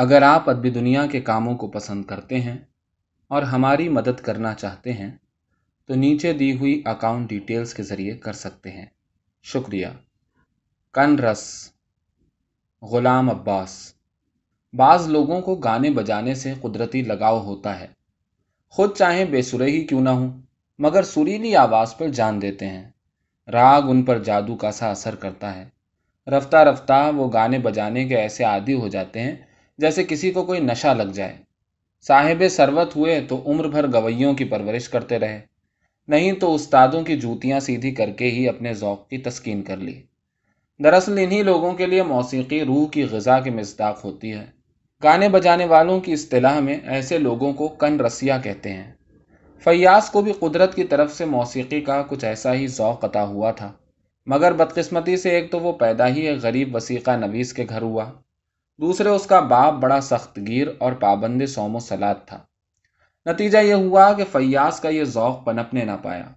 اگر آپ ادبی دنیا کے کاموں کو پسند کرتے ہیں اور ہماری مدد کرنا چاہتے ہیں، تو نیچے دی ہوئی اکاؤنٹ ڈیٹیلز کے ذریعے کر سکتے ہیں۔ شکریہ۔ کن رس۔ غلام عباس۔ بعض لوگوں کو گانے بجانے سے قدرتی لگاؤ ہوتا ہے۔ خود چاہیں بے سرے ہی کیوں نہ ہوں، مگر سریلی آواز پر جان دیتے ہیں۔ راگ ان پر جادو کا سا اثر کرتا ہے۔ رفتہ رفتہ وہ گانے بجانے کے ایسے عادی ہو جاتے ہیں جیسے کسی کو کوئی نشہ لگ جائے۔ صاحب سروت ہوئے تو عمر بھر گویوں کی پرورش کرتے رہے۔ نہیں تو استادوں کی جوتیاں سیدھی کر کے ہی اپنے ذوق کی تسکین کر لی۔ دراصل انہی لوگوں کے لیے موسیقی روح کی غذا کے مزداق ہوتی ہے۔ گانے بجانے والوں کی اصطلاح میں ایسے لوگوں کو کن رسیا کہتے ہیں۔ فیاض کو بھی قدرت کی طرف سے موسیقی کا کچھ ایسا ہی ذوق عطا ہوا تھا۔ مگر بدقسمتی سے ایک تو وہ پیدا ہی ایک غریب وسیقہ نویس کے گھر ہوا۔ دوسرے اس کا باپ بڑا سخت گیر اور پابند سوم و سلاد تھا۔ نتیجہ یہ ہوا کہ فیاض کا یہ ذوق پنپنے نہ پایا۔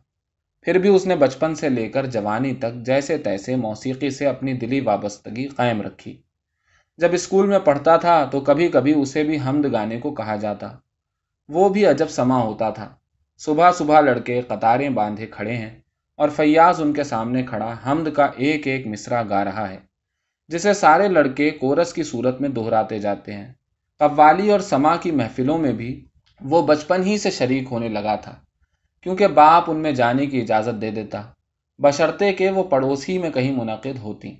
پھر بھی اس نے بچپن سے لے کر جوانی تک جیسے تیسے موسیقی سے اپنی دلی وابستگی قائم رکھی۔ جب اسکول میں پڑھتا تھا تو کبھی کبھی اسے بھی حمد گانے کو کہا جاتا۔ وہ بھی عجب سما ہوتا تھا۔ صبح صبح لڑکے قطاریں باندھے کھڑے ہیں اور فیاض ان کے سامنے کھڑا حمد کا ایک ایک مصرا گا رہا ہے۔ جسے سارے لڑکے کورس کی صورت میں دہراتے جاتے ہیں۔ قوالی اور سما کی محفلوں میں بھی وہ بچپن ہی سے شریک ہونے لگا تھا، کیونکہ باپ ان میں جانے کی اجازت دے دیتا۔ بشرطے کہ وہ پڑوسی میں کہیں منعقد ہوتی۔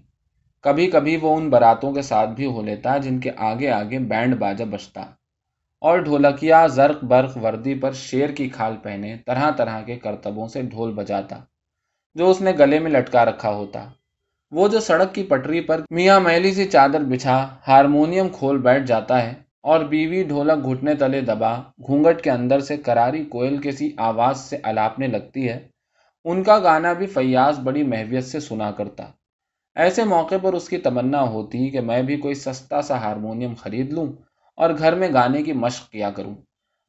کبھی کبھی وہ ان براتوں کے ساتھ بھی ہو لیتا جن کے آگے آگے بینڈ باجا بجتا اور ڈھولکیا زرق برق وردی پر شیر کی کھال پہنے طرح طرح کے کرتبوں سے ڈھول بجاتا، جو اس نے گلے میں لٹکا رکھا ہوتا۔ وہ جو سڑک کی پٹری پر میاں میلی سی چادر بچھا، ہارمونیم کھول بیٹھ جاتا ہے اور بیوی ڈھولک گھٹنے تلے دبا گھونگٹ کے اندر سے کراری کوئل کے سی آواز سے الاپنے لگتی ہے۔ ان کا گانا بھی فیاض بڑی محویت سے سنا کرتا۔ ایسے موقع پر اس کی تمنا ہوتی کہ میں بھی کوئی سستا سا ہارمونیم خرید لوں اور گھر میں گانے کی مشق کیا کروں۔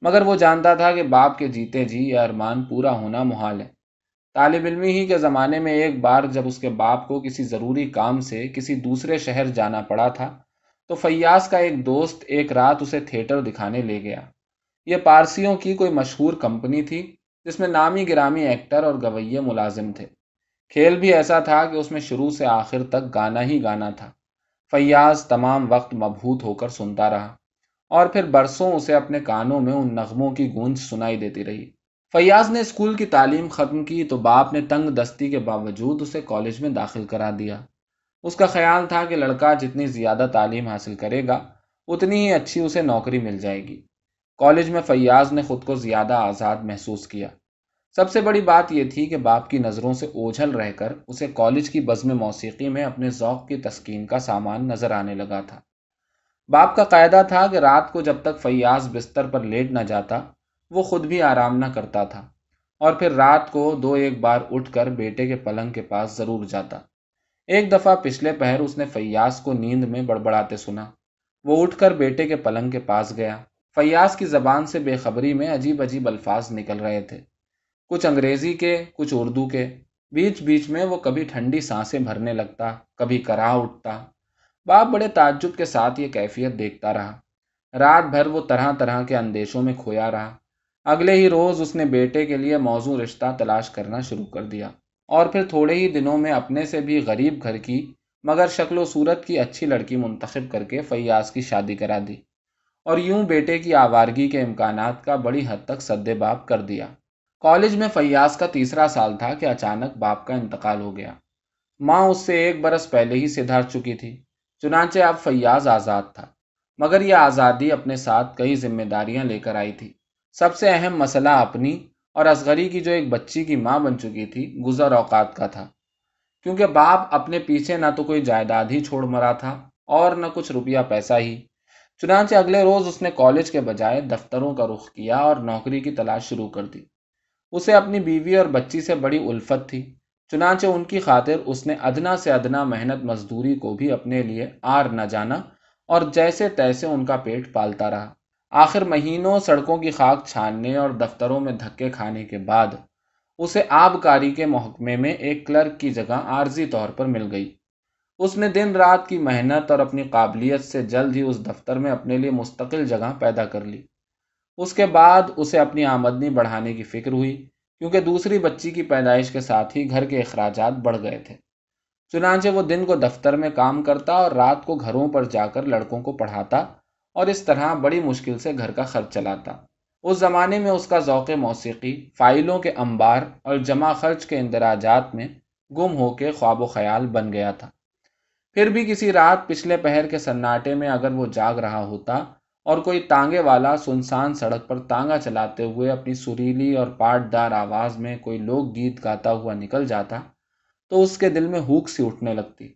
مگر وہ جانتا تھا کہ باپ کے جیتے جی یہ ارمان پورا ہونا محال ہے۔ طالب علمی ہی کے زمانے میں ایک بار جب اس کے باپ کو کسی ضروری کام سے کسی دوسرے شہر جانا پڑا تھا، تو فیاض کا ایک دوست ایک رات اسے تھیٹر دکھانے لے گیا۔ یہ پارسیوں کی کوئی مشہور کمپنی تھی، جس میں نامی گرامی ایکٹر اور گویے ملازم تھے۔ کھیل بھی ایسا تھا کہ اس میں شروع سے آخر تک گانا ہی گانا تھا۔ فیاض تمام وقت مبہوت ہو کر سنتا رہا اور پھر برسوں اسے اپنے کانوں میں ان نغموں کی گونج سنائی دیتی رہی۔ فیاض نے اسکول کی تعلیم ختم کی تو باپ نے تنگ دستی کے باوجود اسے کالج میں داخل کرا دیا۔ اس کا خیال تھا کہ لڑکا جتنی زیادہ تعلیم حاصل کرے گا، اتنی ہی اچھی اسے نوکری مل جائے گی۔ کالج میں فیاض نے خود کو زیادہ آزاد محسوس کیا۔ سب سے بڑی بات یہ تھی کہ باپ کی نظروں سے اوجھل رہ کر اسے کالج کی بزم موسیقی میں اپنے ذوق کی تسکین کا سامان نظر آنے لگا تھا۔ باپ کا قاعدہ تھا کہ رات کو جب تک فیاض بستر پر لیٹ نہ جاتا وہ خود بھی آرام نہ کرتا تھا۔ اور پھر رات کو دو ایک بار اٹھ کر بیٹے کے پلنگ کے پاس ضرور جاتا۔ ایک دفعہ پچھلے پہر اس نے فیاض کو نیند میں بڑبڑاتے سنا۔ وہ اٹھ کر بیٹے کے پلنگ کے پاس گیا۔ فیاض کی زبان سے بے خبری میں عجیب عجیب الفاظ نکل رہے تھے۔ کچھ انگریزی کے، کچھ اردو کے۔ بیچ بیچ میں وہ کبھی ٹھنڈی سانسیں بھرنے لگتا، کبھی کرا اٹھتا۔ باپ بڑے تعجب کے ساتھ یہ کیفیت دیکھتا رہا۔ رات بھر وہ طرح طرح کے اندیشوں میں کھویا رہا۔ اگلے ہی روز اس نے بیٹے کے لیے موضوع رشتہ تلاش کرنا شروع کر دیا اور پھر تھوڑے ہی دنوں میں اپنے سے بھی غریب گھر کی، مگر شکل و صورت کی اچھی لڑکی منتخب کر کے فیاض کی شادی کرا دی اور یوں بیٹے کی آوارگی کے امکانات کا بڑی حد تک سد باپ کر دیا۔ کالج میں فیاض کا تیسرا سال تھا کہ اچانک باپ کا انتقال ہو گیا۔ ماں اس سے ایک برس پہلے ہی سدھار چکی تھی، چنانچہ اب فیاض آزاد تھا، مگر یہ آزادی اپنے ساتھ کئی ذمہ داریاں لے کر آئی تھی۔ سب سے اہم مسئلہ اپنی اور اصغری کی جو ایک بچی کی ماں بن چکی تھی، گزر اوقات کا تھا۔ کیونکہ باپ اپنے پیچھے نہ تو کوئی جائیداد ہی چھوڑ مرا تھا اور نہ کچھ روپیہ پیسہ ہی۔ چنانچہ اگلے روز اس نے کالج کے بجائے دفتروں کا رخ کیا اور نوکری کی تلاش شروع کر دی۔ اسے اپنی بیوی اور بچی سے بڑی الفت تھی۔ چنانچہ ان کی خاطر اس نے ادنا سے ادنا محنت مزدوری کو بھی اپنے لیے آر نہ جانا اور جیسے تیسے ان کا پیٹ پالتا رہا۔ آخر مہینوں سڑکوں کی خاک چھاننے اور دفتروں میں دھکے کھانے کے بعد، اسے آبکاری کے محکمے میں ایک کلرک کی جگہ عارضی طور پر مل گئی۔ اس نے دن رات کی محنت اور اپنی قابلیت سے جلد ہی اس دفتر میں اپنے لیے مستقل جگہ پیدا کر لی۔ اس کے بعد اسے اپنی آمدنی بڑھانے کی فکر ہوئی، کیونکہ دوسری بچی کی پیدائش کے ساتھ ہی گھر کے اخراجات بڑھ گئے تھے۔ چنانچہ وہ دن کو دفتر میں کام کرتا اور رات کو گھروں پر جا کر لڑکوں کو پڑھاتا اور اس طرح بڑی مشکل سے گھر کا خرچ چلاتا۔ اس زمانے میں اس کا ذوق موسیقی، فائلوں کے انبار اور جمع خرچ کے اندراجات میں گم ہو کے خواب و خیال بن گیا تھا۔ پھر بھی کسی رات پچھلے پہر کے سناٹے میں اگر وہ جاگ رہا ہوتا اور کوئی تانگے والا سنسان سڑک پر تانگا چلاتے ہوئے اپنی سریلی اور پاٹ دار آواز میں کوئی لوک گیت گاتا ہوا نکل جاتا، تو اس کے دل میں ہوک سی اٹھنے لگتی۔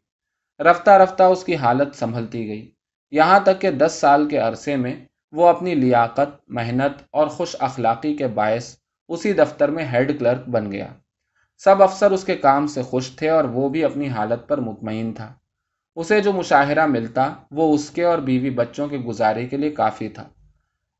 رفتہ رفتہ اس کی حالت سنبھلتی گئی۔ یہاں تک کہ دس سال کے عرصے میں وہ اپنی لیاقت، محنت اور خوش اخلاقی کے باعث اسی دفتر میں ہیڈ کلرک بن گیا۔ سب افسر اس کے کام سے خوش تھے اور وہ بھی اپنی حالت پر مطمئن تھا۔ اسے جو مشاہرہ ملتا وہ اس کے اور بیوی بچوں کے گزارے کے لیے کافی تھا۔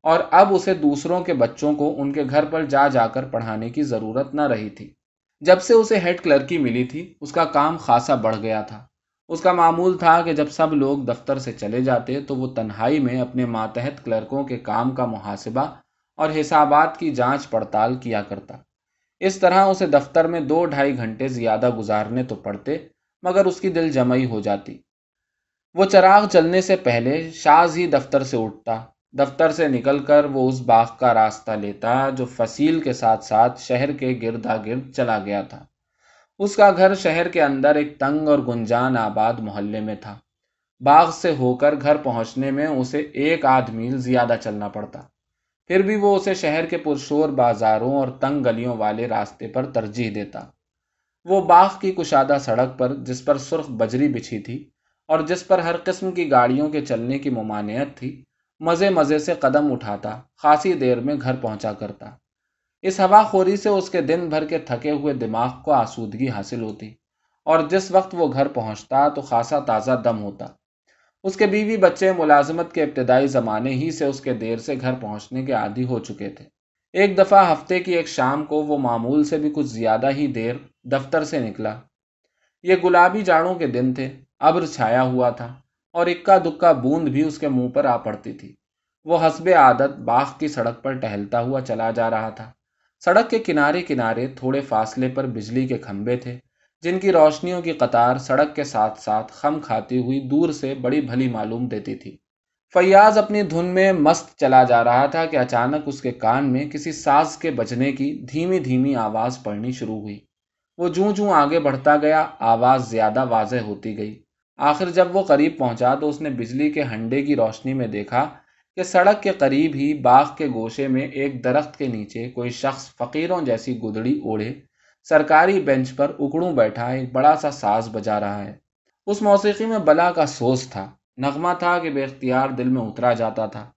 اور اب اسے دوسروں کے بچوں کو ان کے گھر پر جا جا کر پڑھانے کی ضرورت نہ رہی تھی۔ جب سے اسے ہیڈ کلرکی ملی تھی، اس کا کام خاصا بڑھ گیا تھا۔ اس کا معمول تھا کہ جب سب لوگ دفتر سے چلے جاتے تو وہ تنہائی میں اپنے ماتحت کلرکوں کے کام کا محاسبہ اور حسابات کی جانچ پڑتال کیا کرتا۔ اس طرح اسے دفتر میں دو ڈھائی گھنٹے زیادہ گزارنے تو پڑتے، مگر اس کی دل جمعی ہو جاتی۔ وہ چراغ چلنے سے پہلے شاز ہی دفتر سے اٹھتا۔ دفتر سے نکل کر وہ اس باغ کا راستہ لیتا جو فصیل کے ساتھ ساتھ شہر کے گردا گرد چلا گیا تھا۔ اس کا گھر شہر کے اندر ایک تنگ اور گنجان آباد محلے میں تھا۔ باغ سے ہو کر گھر پہنچنے میں اسے ایک آدھ میل زیادہ چلنا پڑتا۔ پھر بھی وہ اسے شہر کے پرشور بازاروں اور تنگ گلیوں والے راستے پر ترجیح دیتا۔ وہ باغ کی کشادہ سڑک پر، جس پر سرخ بجری بچھی تھی اور جس پر ہر قسم کی گاڑیوں کے چلنے کی ممانعت تھی، مزے مزے سے قدم اٹھاتا، خاصی دیر میں گھر پہنچا کرتا۔ اس ہوا خوری سے اس کے دن بھر کے تھکے ہوئے دماغ کو آسودگی حاصل ہوتی اور جس وقت وہ گھر پہنچتا تو خاصا تازہ دم ہوتا۔ اس کے بیوی بچے ملازمت کے ابتدائی زمانے ہی سے اس کے دیر سے گھر پہنچنے کے عادی ہو چکے تھے۔ ایک دفعہ ہفتے کی ایک شام کو وہ معمول سے بھی کچھ زیادہ ہی دیر دفتر سے نکلا۔ یہ گلابی جاڑوں کے دن تھے، ابر چھایا ہوا تھا اور اکا دکا بوند بھی اس کے منہ پر آ پڑتی تھی۔ وہ حسب عادت باغ کی سڑک پر ٹہلتا ہوا چلا جا رہا تھا۔ سڑک کے کنارے کنارے تھوڑے فاصلے پر بجلی کے کھمبے تھے، جن کی روشنیوں کی قطار سڑک کے ساتھ ساتھ خم کھاتی ہوئی دور سے بڑی بھلی معلوم دیتی تھی۔ فیاض اپنی دھن میں مست چلا جا رہا تھا کہ اچانک اس کے کان میں کسی ساز کے بجنے کی دھیمی دھیمی آواز پڑنی شروع ہوئی۔ وہ جوں جوں آگے بڑھتا گیا، آواز زیادہ واضح ہوتی گئی۔ آخر جب وہ قریب پہنچا تو اس نے بجلی کے ہنڈے کی روشنی میں دیکھا کہ سڑک کے قریب ہی باغ کے گوشے میں ایک درخت کے نیچے کوئی شخص فقیروں جیسی گدڑی اوڑھے۔ سرکاری بینچ پر اکڑوں بیٹھا ایک بڑا سا ساز بجا رہا ہے۔ اس موسیقی میں بلا کا سوز تھا۔ نغمہ تھا کہ بے اختیار دل میں اترا جاتا تھا۔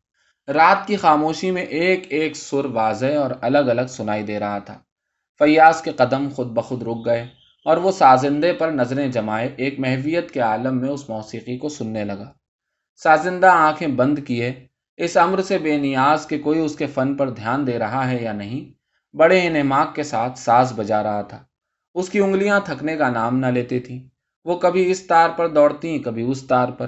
رات کی خاموشی میں ایک ایک سر واضح اور الگ الگ سنائی دے رہا تھا۔ فیاض کے قدم خود بخود رک گئے اور وہ سازندے پر نظریں جمائے ایک محویت کے عالم میں اس موسیقی کو سننے لگا۔ سازندہ آنکھیں بند کیے اس امر سے بے نیاز کہ کوئی اس کے فن پر دھیان دے رہا ہے یا نہیں؟ بڑے انعماق کے ساتھ ساز بجا رہا تھا۔ اس کی انگلیاں تھکنے کا نام نہ لیتی تھیں۔ وہ کبھی اس تار پر دوڑتی کبھی اس تار پر۔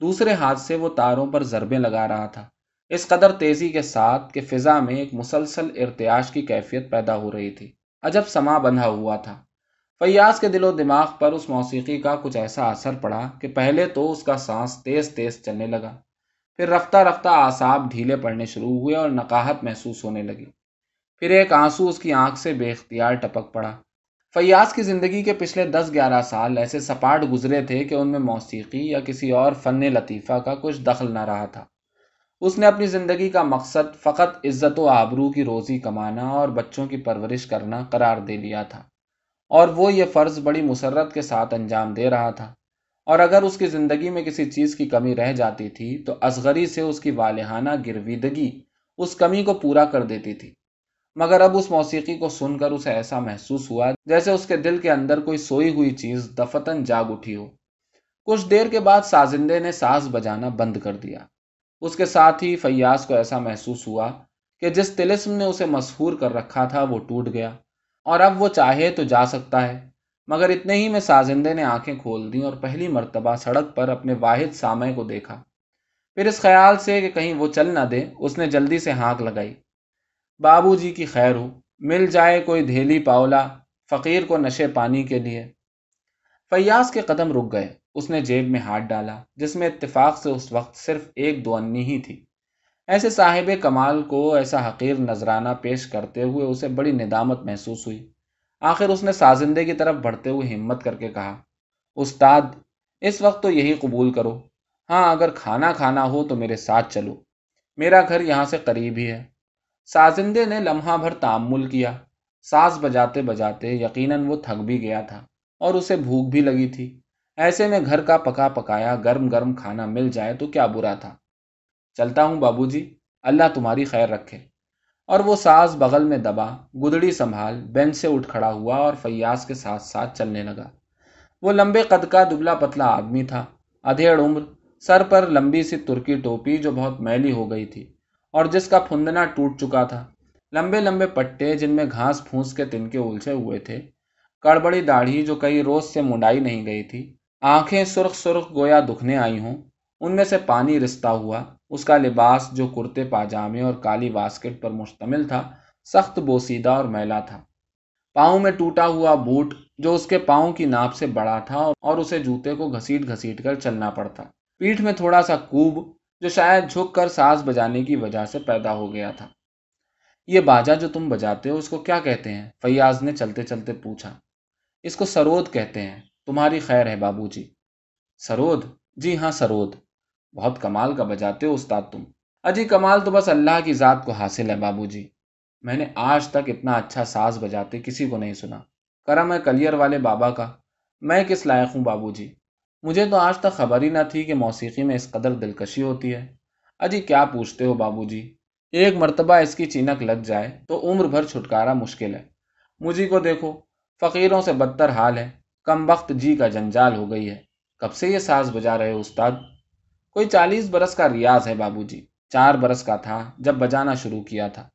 دوسرے ہاتھ سے وہ تاروں پر ضربیں لگا رہا تھا۔ اس قدر تیزی کے ساتھ کہ فضا میں ایک مسلسل ارتیاش کی کیفیت پیدا ہو رہی تھی۔ عجب سما بندھا ہوا تھا۔ فیاض کے دل و دماغ پر اس موسیقی کا کچھ ایسا اثر پڑا کہ پہلے تو اس کا سانس تیز تیز چلنے لگا۔ پھر رفتہ رفتہ آساب ڈھیلے پڑنے شروع ہوئے اور نقاہت محسوس ہونے لگی۔ پھر ایک آنسو اس کی آنکھ سے بے اختیار ٹپک پڑا۔ فیاض کی زندگی کے پچھلے دس گیارہ سال ایسے سپاٹ گزرے تھے کہ ان میں موسیقی یا کسی اور فن لطیفہ کا کچھ دخل نہ رہا تھا۔ اس نے اپنی زندگی کا مقصد فقط عزت و آبرو کی روزی کمانا اور بچوں کی پرورش کرنا قرار دے لیا تھا۔ اور وہ یہ فرض بڑی مسرت کے ساتھ انجام دے رہا تھا۔ اور اگر اس کی زندگی میں کسی چیز کی کمی رہ جاتی تھی، تو اصغری سے اس کی والہانہ گرویدگی اس کمی کو پورا کر دیتی تھی۔ مگر اب اس موسیقی کو سن کر اسے ایسا محسوس ہوا جیسے اس کے دل کے اندر کوئی سوئی ہوئی چیز دفتن جاگ اٹھی ہو۔ کچھ دیر کے بعد سازندے نے ساز بجانا بند کر دیا۔ اس کے ساتھ ہی فیاض کو ایسا محسوس ہوا کہ جس تلسم نے اسے مسحور کر رکھا تھا وہ ٹوٹ گیا اور اب وہ چاہے تو جا سکتا ہے۔ مگر اتنے ہی میں سازندے نے آنکھیں کھول دیں اور پہلی مرتبہ سڑک پر اپنے واحد سامے کو دیکھا۔ پھر اس خیال سے کہ کہیں وہ چل نہ دے، اس نے جلدی سے ہانک لگائی۔ بابو جی کی خیر ہو، مل جائے کوئی دھیلی پاولا، فقیر کو نشے پانی کے لیے۔ فیاض کے قدم رک گئے، اس نے جیب میں ہاتھ ڈالا، جس میں اتفاق سے اس وقت صرف ایک دو انی ہی تھی۔ ایسے صاحب کمال کو ایسا حقیر نذرانہ پیش کرتے ہوئے اسے بڑی ندامت محسوس ہوئی۔ آخر اس نے سازندے کی طرف بڑھتے ہوئے ہمت کر کے کہا، استاد، اس وقت تو یہی قبول کرو۔ ہاں اگر کھانا کھانا ہو تو میرے ساتھ چلو۔ میرا گھر یہاں سے قریب ہی ہے۔ سازندے نے لمحہ بھر تعمل کیا۔ ساز بجاتے بجاتے یقیناً وہ تھک بھی گیا تھا اور اسے بھوک بھی لگی تھی۔ ایسے میں گھر کا پکا پکایا گرم گرم کھانا مل جائے تو کیا برا تھا۔ چلتا ہوں بابو جی اللہ تمہاری خیر رکھے۔ اور وہ ساز بغل میں دبا، گدڑی سنبھال بینچ سے اٹھ کھڑا ہوا اور فیاض کے ساتھ ساتھ چلنے لگا۔ وہ لمبے قد کا دبلا پتلا آدمی تھا، ادھیڑ عمر، سر پر لمبی سی ترکی ٹوپی جو بہت میلی ہو گئی تھی اور جس کا پھندنا ٹوٹ چکا تھا۔ لمبے لمبے پٹے جن میں گھاس پھونس کے تنکے الجھے ہوئے تھے، کڑبڑی داڑھی جو کئی روز سے منڈائی نہیں گئی تھی۔ آنکھیں سرخ سرخ گویا دکھنے آئی ہوں، ان میں سے پانی رستا ہوا۔ اس کا لباس جو کرتے پاجامے اور کالی واسکٹ پر مشتمل تھا، سخت بوسیدہ اور میلا تھا۔ پاؤں میں ٹوٹا ہوا بوٹ جو اس کے پاؤں کی ناپ سے بڑا تھا اور اسے جوتے کو گھسیٹ گھسیٹ کر چلنا پڑتا۔ پیٹھ میں تھوڑا سا کوب جو شاید جھک کر ساز بجانے کی وجہ سے پیدا ہو گیا تھا۔ یہ باجا جو تم بجاتے ہو، اس کو کیا کہتے ہیں؟ فیاض نے چلتے چلتے پوچھا۔ اس کو سرود کہتے ہیں۔ تمہاری خیر ہے بابو جی۔ سرود؟ جی ہاں سرود۔ بہت کمال کا بجاتے ہو استاد تم۔ اجی کمال تو بس اللہ کی ذات کو حاصل ہے بابو جی۔ میں نے آج تک اتنا اچھا ساز بجاتے کسی کو نہیں سنا۔ کرم ہے کلیئر والے بابا کا۔ میں کس لائق ہوں بابو جی؟ مجھے تو آج تک خبر ہی نہ تھی کہ موسیقی میں اس قدر دلکشی ہوتی ہے۔ اجی کیا پوچھتے ہو بابو جی؟ ایک مرتبہ اس کی چینک لگ جائے تو عمر بھر چھٹکارا مشکل ہے۔ مجھے کو دیکھو، فقیروں سے بدتر حال ہے۔ کم وقت جی کا جنجال ہو گئی ہے۔ کب سے یہ ساز بجا رہے ہو استاد؟ کوئی چالیس برس کا ریاض ہے بابو جی۔ چار برس کا تھا جب بجانا شروع کیا تھا۔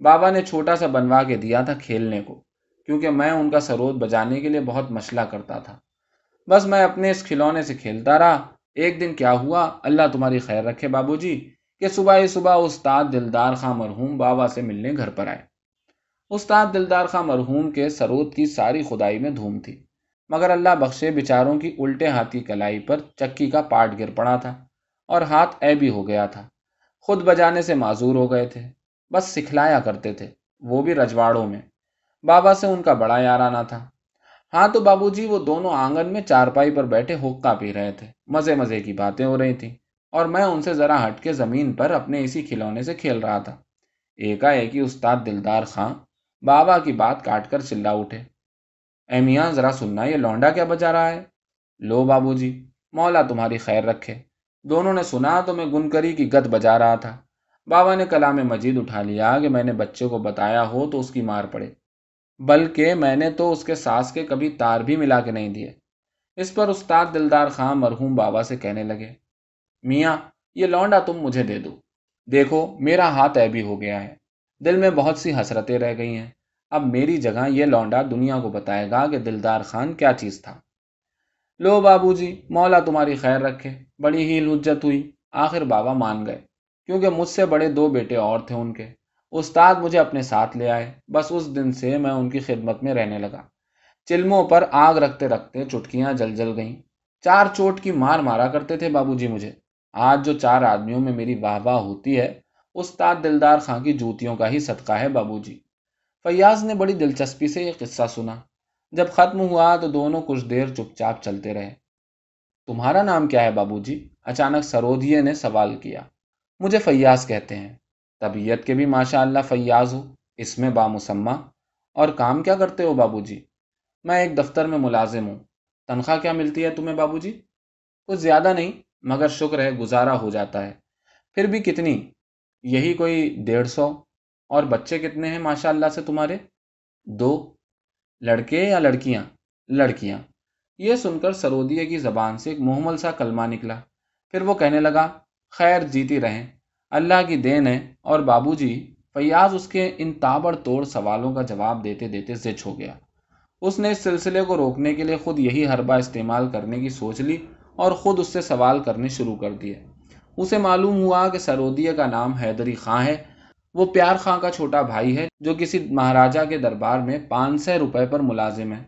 بابا نے چھوٹا سا بنوا کے دیا تھا کھیلنے کو، کیونکہ میں ان کا سرود بجانے کے لیے بہت مشلہ کرتا تھا۔ بس میں اپنے اس کھلونے سے کھیلتا رہا۔ ایک دن کیا ہوا؟ اللہ تمہاری خیر رکھے بابو جی کہ صبح ہی صبح استاد دلدار خاں مرحوم بابا سے ملنے گھر پر آئے۔ استاد دلدار خاں مرحوم کے سرود کی ساری خدائی میں دھوم تھی، مگر اللہ بخشے بچاروں کی الٹے ہاتھ کی کلائی پر چکی کا پاٹ گر پڑا تھا۔ اور ہاتھ اے بھی ہو گیا تھا۔ خود بجانے سے معذور ہو گئے تھے۔ بس سکھلایا کرتے تھے، وہ بھی رجواڑوں میں۔ بابا سے ان کا بڑا یارانہ تھا۔ ہاں تو بابو جی وہ دونوں آنگن میں چارپائی پر بیٹھے ہوکا پی رہے تھے۔ مزے مزے کی باتیں ہو رہی تھیں۔ اور میں ان سے ذرا ہٹ کے زمین پر اپنے اسی کھلونے سے کھیل رہا تھا۔ ایک ایک ہی استاد دلدار خاں، بابا کی بات کاٹ کر چلا اٹھے۔ اے میاں، ذرا سننا، یہ لونڈا کیا بجا رہا ہے؟ لو بابو جی مولا تمہاری خیر رکھے۔ دونوں نے سنا تو میں گنکری کی گت بجا رہا تھا۔ بابا نے کلام مجید اٹھا لیا کہ میں نے بچے کو بتایا ہو تو اس کی مار پڑے۔ بلکہ میں نے تو اس کے ساس کے کبھی تار بھی ملا کے نہیں دیے۔ اس پر استاد دلدار خان مرحوم بابا سے کہنے لگے، میاں، یہ لونڈا تم مجھے دے دو۔ دیکھو، میرا ہاتھ ایبی ہو گیا ہے۔ دل میں بہت سی حسرتیں رہ گئی ہیں۔ اب میری جگہ یہ لونڈا دنیا کو بتائے گا کہ دلدار خان کیا چیز تھا۔ لو بابو جی مولا تمہاری خیر رکھے، بڑی ہی لجت ہوئی، آخر بابا مان گئے، کیونکہ مجھ سے بڑے دو بیٹے اور تھے ان کے۔ استاد مجھے اپنے ساتھ لے آئے، بس اس دن سے میں ان کی خدمت میں رہنے لگا۔ چلموں پر آگ رکھتے رکھتے چٹکیاں جل جل گئیں۔ چار چوٹ کی مار مارا کرتے تھے بابو جی مجھے۔ آج جو چار آدمیوں میں میری واہ واہ ہوتی ہے، استاد دلدار خاں کی جوتیوں کا ہی صدقہ ہے بابو جی۔ فیاض نے بڑی دلچسپی سے یہ قصہ سنا۔ جب ختم ہوا تو دونوں کچھ دیر چپ چاپ چلتے رہے۔ تمہارا نام کیا ہے بابو جی اچانک سرودیے نے سوال کیا۔ مجھے فیاض کہتے ہیں۔ طبیعت کے بھی ماشاء اللہ فیاض ہو اس میں بامسمہ۔ اور کام کیا کرتے ہو بابو جی میں ایک دفتر میں ملازم ہوں۔ تنخواہ کیا ملتی ہے تمہیں بابو جی کچھ زیادہ نہیں، مگر شکر ہے، گزارا ہو جاتا ہے۔ پھر بھی کتنی؟ یہی کوئی ڈیڑھ سو۔ اور بچے کتنے ہیں ماشاء اللہ سے تمہارے؟ دو۔ لڑکے یا لڑکیاں؟ لڑکیاں۔ یہ سن کر سرودیے کی زبان سے ایک محمل سا کلمہ نکلا۔ پھر وہ کہنے لگا، خیر جیتی رہیں۔ اللہ کی دین ہے اور بابو جی فیاض اس کے ان تابڑ توڑ سوالوں کا جواب دیتے دیتے زچ ہو گیا۔ اس نے اس سلسلے کو روکنے کے لیے خود یہی حربہ استعمال کرنے کی سوچ لی اور خود اس سے سوال کرنے شروع کر دیے۔ اسے معلوم ہوا کہ سرودیہ کا نام حیدری خاں ہے۔ وہ پیار خاں کا چھوٹا بھائی ہے جو کسی مہاراجا کے دربار میں پانچ سو روپے پر ملازم ہے۔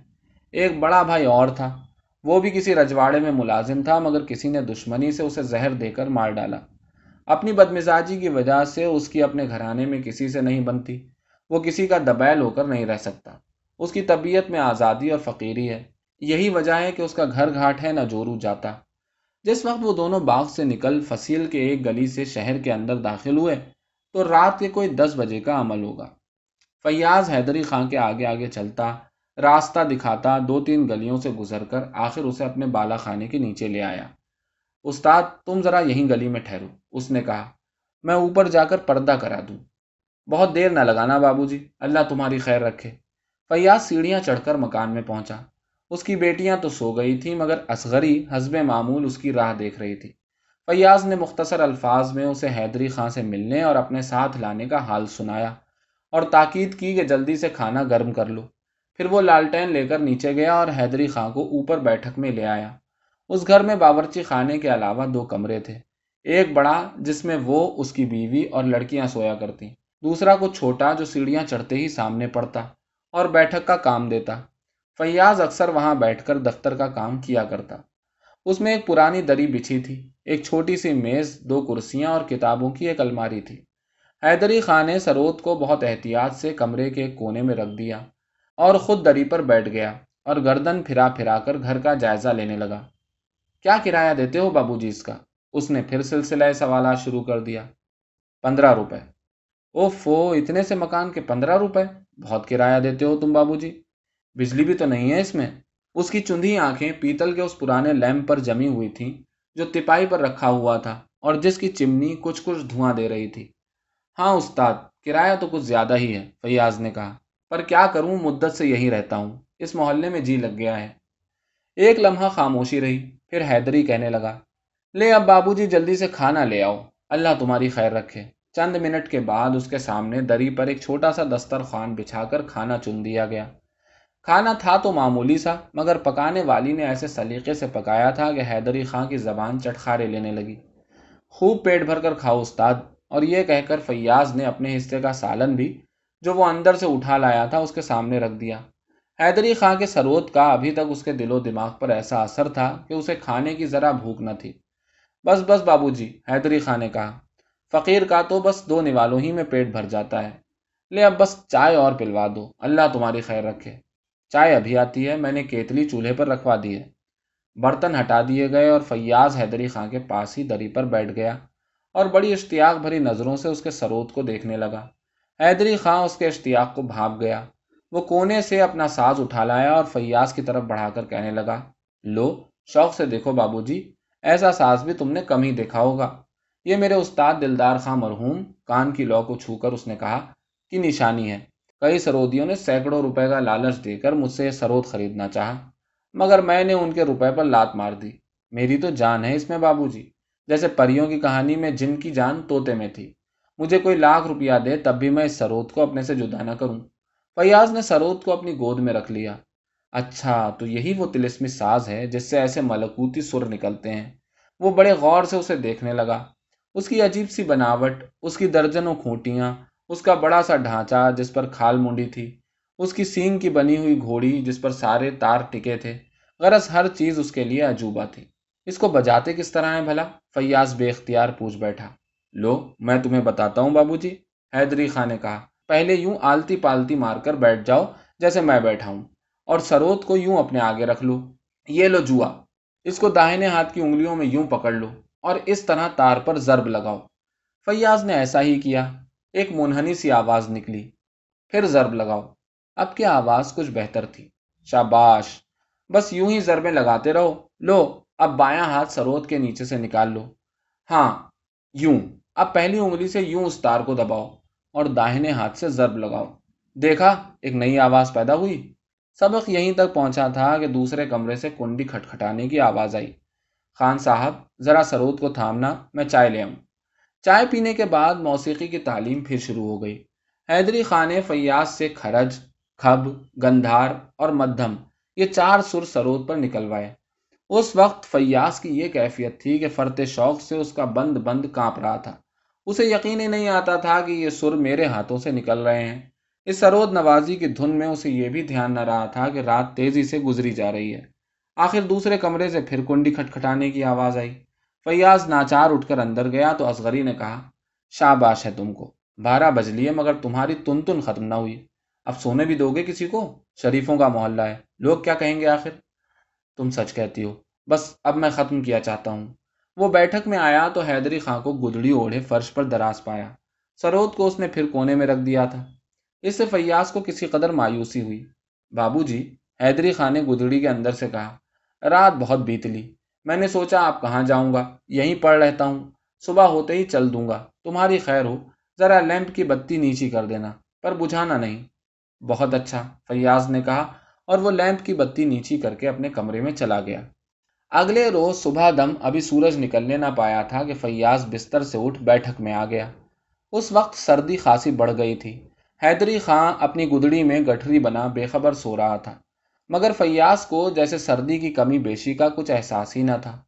ایک بڑا بھائی اور تھا۔ وہ بھی کسی رجواڑے میں ملازم تھا، مگر کسی نے دشمنی سے اسے زہر دے کر مار ڈالا۔ اپنی بدمزاجی کی وجہ سے اس کی اپنے گھرانے میں کسی سے نہیں بنتی۔ وہ کسی کا دبیل ہو کر نہیں رہ سکتا۔ اس کی طبیعت میں آزادی اور فقیری ہے۔ یہی وجہ ہے کہ اس کا گھر گھاٹ ہے، نہ جورو جاتا۔ جس وقت وہ دونوں باغ سے نکل فصیل کے ایک گلی سے شہر کے اندر داخل ہوئے تو رات کے کوئی دس بجے کا عمل ہوگا۔ فیاض حیدری خان کے آگے آگے چلتا، راستہ دکھاتا، دو تین گلیوں سے گزر کر آخر اسے اپنے بالا خانے کے نیچے لے آیا۔ استاد، تم ذرا یہیں گلی میں ٹھہرو۔ اس نے کہا، میں اوپر جا کر پردہ کرا دوں۔ بہت دیر نہ لگانا بابو جی اللہ تمہاری خیر رکھے۔ فیاض سیڑھیاں چڑھ کر مکان میں پہنچا۔ اس کی بیٹیاں تو سو گئی تھیں، مگر اصغری حزب معمول اس کی راہ دیکھ رہی تھی۔ فیاض نے مختصر الفاظ میں اسے حیدری خان سے ملنے اور اپنے ساتھ لانے کا حال سنایا اور تاکید کی کہ جلدی سے کھانا گرم کر لو۔ پھر وہ لالٹین لے کر نیچے گیا اور حیدری خان کو اوپر بیٹھک میں لے آیا۔ اس گھر میں باورچی خانے کے علاوہ دو کمرے تھے۔ ایک بڑا جس میں وہ، اس کی بیوی اور لڑکیاں سویا کرتی دوسرا کچھ چھوٹا جو سیڑھیاں چڑھتے ہی سامنے پڑتا اور بیٹھک کا کام دیتا۔ فیاض اکثر وہاں بیٹھ کر دفتر کا کام کیا کرتا۔ اس میں ایک پرانی دری بچھی تھی۔ ایک چھوٹی سی میز، دو کرسیاں اور کتابوں کی ایک الماری تھی۔ حیدری خان نے سروت کو بہت احتیاط سے کمرے کے کونے میں رکھ دیا اور خود دری پر بیٹھ گیا اور گردن پھرا پھرا کر گھر کا جائزہ لینے لگا۔ کیا کرایہ دیتے ہو بابو جی اس کا؟ اس نے پھر سلسلہ سوالات شروع کر دیا۔ پندرہ روپے۔ او فو اتنے سے مکان کے پندرہ روپے؟ بہت کرایہ دیتے ہو تم بابو جی۔ بجلی بھی تو نہیں ہے اس میں۔ اس کی چندھی آنکھیں پیتل کے اس پرانے لیمپ پر جمی ہوئی تھیں۔ جو تپائی پر رکھا ہوا تھا اور جس کی چمنی کچھ کچھ دھواں دے رہی تھی۔ ہاں استاد، کرایہ تو کچھ زیادہ ہی ہے، فیاض نے کہا۔ پر کیا کروں؟ مدت سے یہی رہتا ہوں۔ اس محلے میں جی لگ گیا ہے۔ ایک لمحہ خاموشی رہی، پھر حیدری کہنے لگا۔ لے اب بابو جی جلدی سے کھانا لے آؤ۔ اللہ تمہاری خیر رکھے۔ چند منٹ کے بعد اس کے سامنے دری پر ایک چھوٹا سا دسترخوان بچھا کر کھانا چن دیا گیا۔ کھانا تھا تو معمولی سا، مگر پکانے والی نے ایسے سلیقے سے پکایا تھا کہ حیدری خان کی زبان چٹخارے لینے لگی۔ خوب پیٹ بھر کر کھاؤ استاد۔ اور یہ کہہ کر فیاض نے اپنے حصے کا سالن بھی، جو وہ اندر سے اٹھا لایا تھا، اس کے سامنے رکھ دیا۔ حیدری خان کے سروت کا ابھی تک اس کے دل و دماغ پر ایسا اثر تھا کہ اسے کھانے کی ذرا بھوک نہ تھی۔ بس بس بابو جی حیدری خان نے کہا۔ فقیر کا تو بس دو نوالوں ہی میں پیٹ بھر جاتا ہے۔ لے اب بس چائے اور پلوا دو۔ اللہ تمہاری خیر رکھے۔ چائے ابھی آتی ہے، میں نے کیتلی چولہے پر رکھوا دی ہے برتن ہٹا دیے گئے اور فیاض حیدری خان کے پاس ہی دری پر بیٹھ گیا اور بڑی اشتیاق بھری نظروں سے اس کے سروت کو دیکھنے لگا۔ حیدری خان اس کے اشتیاق کو بھاپ گیا۔ وہ کونے سے اپنا ساز اٹھا لایا اور فیاض کی طرف بڑھا کر کہنے لگا، لو، شوق سے دیکھو بابو جی ایسا ساز بھی تم نے کم ہی دیکھا ہوگا۔ یہ میرے استاد دلدار خان مرحوم، کان کی لو کو چھو کر اس نے کہا کہ نشانی ہے۔ کئی سرودیوں نے سینکڑوں روپے کا لالچ دے کر مجھ سے یہ سرود خریدنا چاہا، مگر میں نے ان کے روپے پر لات مار دی۔ میری تو جان ہے اس میں بابو جی جیسے پریوں کی کہانی میں جن کی جان توتے میں تھی۔ مجھے کوئی لاکھ روپیہ دے تب بھی میں اس سرود کو اپنے سے جدا نہ کروں۔ فیاض نے سرود کو اپنی گود میں رکھ لیا۔ اچھا تو یہی وہ تلسمی ساز ہے جس سے ایسے ملکوتی سر نکلتے ہیں۔ وہ بڑے غور سے اسے دیکھنے لگا۔ اس کی عجیب سی بناوٹ، اس کی درجنوں کھوٹیاں اس کا بڑا سا ڈھانچہ جس پر کھال منڈی تھی، اس کی سینگ کی بنی ہوئی گھوڑی جس پر سارے تار ٹکے تھے، غرض ہر چیز اس کے لیے عجوبہ تھی۔ اس کو بجاتے کس طرح ہیں بھلا؟ فیاض بے اختیار پوچھ بیٹھا۔ لو، میں تمہیں بتاتا ہوں بابو جی حیدری خان نے کہا۔ پہلے یوں آلتی پالتی مار کر بیٹھ جاؤ جیسے میں بیٹھا ہوں، اور سروت کو یوں اپنے آگے رکھ لو۔ یہ لو جوا۔ اس کو داہنے ہاتھ کی انگلیوں میں یوں پکڑ لو، اور اس طرح تار پر ضرب لگاؤ۔ فیاض نے ایسا ہی کیا۔ ایک منہنی سی آواز نکلی۔ پھر ضرب لگاؤ۔ اب کیا آواز کچھ بہتر تھی؟ شاباش! بس یوں ہی ضربیں لگاتے رہو۔ لو، اب بایاں ہاتھ سروت کے نیچے سے نکال لو۔ ہاں یوں۔ اب پہلی انگلی سے یوں اس تار کو دباؤ اور داہنے ہاتھ سے ضرب لگاؤ۔ دیکھا، ایک نئی آواز پیدا ہوئی۔ سبق یہیں تک پہنچا تھا کہ دوسرے کمرے سے کنڈی کھٹکھٹانے کی آواز آئی۔ خان صاحب، ذرا سرود کو تھامنا، میں چائے لے آؤں۔ چائے پینے کے بعد موسیقی کی تعلیم پھر شروع ہو گئی۔ حیدری خان نے فیاض سے کھرج، کھب، گندھار اور مدھم یہ چار سر سرود پر نکلوائے۔ اس وقت فیاض کی یہ کیفیت تھی کہ فرتے شوق سے اس کا بند بند کانپ رہا تھا۔ اسے یقین ہی نہیں آتا تھا کہ یہ سر میرے ہاتھوں سے نکل رہے ہیں۔ اس سرود نوازی کی دھن میں اسے یہ بھی دھیان نہ رہا تھا کہ رات تیزی سے گزری جا رہی ہے۔ آخر دوسرے کمرے سے پھر کنڈی کھٹکھٹانے کی آواز آئی۔ فیاض ناچار اٹھ کر اندر گیا تو اصغری نے کہا، شاباش ہے تم کو۔ بارہ بج لیے مگر تمہاری تن تن ختم نہ ہوئی۔ اب سونے بھی دو گے کسی کو؟ شریفوں کا محلہ ہے۔ لوگ کیا کہیں گے آخر؟ تم سچ کہتی ہو۔ بس اب میں ختم کیا چاہتا ہوں۔ وہ بیٹھک میں آیا تو حیدری خاں کو گدڑی اوڑھے فرش پر دراز پایا۔ سرود کو اس نے پھر کونے میں رکھ دیا تھا۔ اس سے فیاض کو کسی قدر مایوسی ہوئی۔ بابو جی حیدری خان نے گدڑی کے اندر سے کہا، رات بہت بیت لی۔ میں نے سوچا آپ کہاں جاؤں گا؟ یہیں پڑھ رہتا ہوں۔ صبح ہوتے ہی چل دوں گا۔ تمہاری خیر ہو۔ ذرا لیمپ کی بتی نیچی کر دینا، پر بجھانا نہیں۔ بہت اچھا فیاض نے کہا، اور وہ لیمپ کی بتی نیچی کر کے اپنے کمرے میں چلا گیا۔ اگلے روز صبح دم ابھی سورج نکلنے نہ پایا تھا کہ فیاض بستر سے اٹھ بیٹھک میں آ گیا۔ اس وقت سردی خاصی بڑھ گئی تھی۔ حیدری خاں اپنی گدڑی میں گٹھری بنا بے خبر سو رہا تھا۔ مگر فیاض کو جیسے سردی کی کمی بیشی کا کچھ احساس ہی نہ تھا۔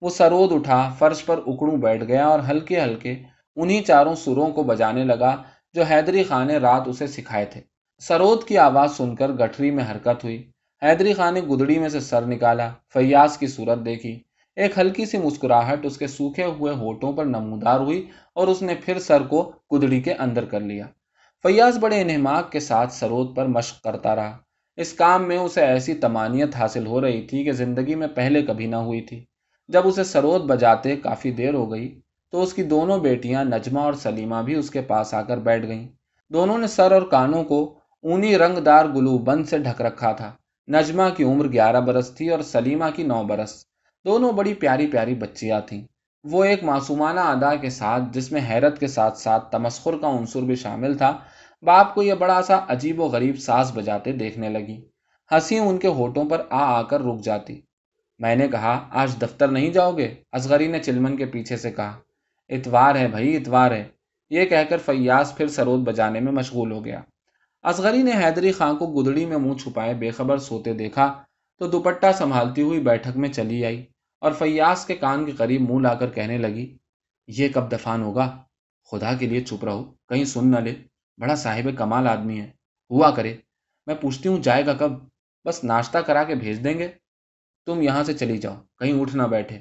وہ سرود اٹھا، فرش پر اکڑوں بیٹھ گیا اور ہلکے ہلکے انہی چاروں سروں کو بجانے لگا جو حیدری خان نے رات اسے سکھائے تھے۔ سرود کی آواز سن کر گٹھری میں حرکت ہوئی۔ حیدری خان نے گدڑی میں سے سر نکالا، فیاض کی صورت دیکھی۔ ایک ہلکی سی مسکراہٹ اس کے سوکھے ہوئے ہوٹوں پر نمودار ہوئی اور اس نے پھر سر کو گدڑی کے اندر کر لیا۔ فیاض بڑے انہماک کے ساتھ سرود پر مشق کرتا رہا۔ اس کام میں اسے ایسی تمانیت حاصل ہو رہی تھی کہ زندگی میں پہلے کبھی نہ ہوئی تھی۔ جب اسے سرود بجاتے کافی دیر ہو گئی تو اس کی دونوں بیٹیاں نجمہ اور سلیمہ بھی اس کے پاس آ کر بیٹھ گئیں۔ دونوں نے سر اور کانوں کو اونی رنگ دار گلو بند سے ڈھک رکھا تھا۔ نجمہ کی عمر گیارہ برس تھی اور سلیمہ کی نو برس۔ دونوں بڑی پیاری پیاری بچیاں تھیں۔ وہ ایک معصومانہ ادا کے ساتھ جس میں حیرت کے ساتھ ساتھ تمسخر کا عنصر بھی شامل تھا باپ کو یہ بڑا سا عجیب و غریب ساز بجاتے دیکھنے لگی۔ ہنسی ان کے ہوٹوں پر آ آ کر رک جاتی۔ میں نے کہا، آج دفتر نہیں جاؤ گے؟ اصغری نے چلمن کے پیچھے سے کہا۔ اتوار ہے بھائی، اتوار ہے۔ یہ کہہ کر فیاض پھر سرود بجانے میں مشغول ہو گیا۔ اصغری نے حیدری خان کو گدڑی میں منہ چھپائے بے خبر سوتے دیکھا تو دوپٹہ سنبھالتی ہوئی بیٹھک میں چلی آئی اور فیاض کے کان کے قریب منہ لا کر کہنے لگی، یہ کب دفان ہوگا؟ خدا کے لیے چھپ رہو، کہیں سن نہ لے۔ بڑا صاحب کمال آدمی ہے۔ ہوا کرے۔ میں پوچھتی ہوں، جائے گا کب؟ بس ناشتہ کرا کے بھیج دیں گے؟ تم یہاں سے چلی جاؤ، کہیں اٹھ نہ بیٹھے۔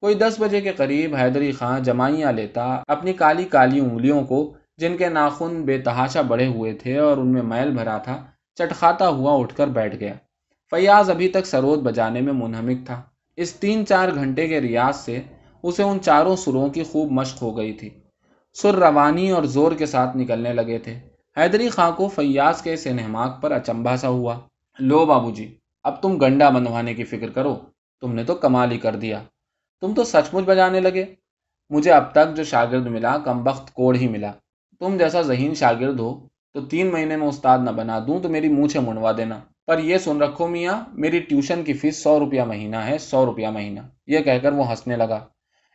کوئی دس بجے کے قریب حیدری خان جمائیاں لیتا، اپنی کالی کالی انگلیوں کو، جن کے ناخن بے تحاشا بڑے ہوئے تھے اور ان میں میل بھرا تھا، چٹخاتا ہوا اٹھ کر بیٹھ گیا۔ فیاض ابھی تک سرود بجانے میں منہمک تھا۔ اس تین چار گھنٹے کے ریاض سے اسے ان چاروں سروں کی خوب مشق ہو گئی تھی۔ سر روانی اور زور کے ساتھ نکلنے لگے تھے۔ حیدری خاں کو فیاض کے اس انہماک پر اچمبا سا ہوا۔ لو بابو جی اب تم گنڈا بندوانے کی فکر کرو۔ تم نے تو کمال ہی کر دیا۔ تم تو سچ مچ بجانے لگے۔ مجھے اب تک جو شاگرد ملا، کم بخت کوڑ ہی ملا۔ تم جیسا ذہین شاگرد ہو، تو تین مہینے میں استاد نہ بنا دوں تو میری منہ سے منڈوا دینا۔ پر یہ سن رکھو میاں، میری ٹیوشن کی فیس سو روپیہ مہینہ ہے، سو روپیہ مہینہ۔ یہ کہہ کر وہ ہنسنے لگا۔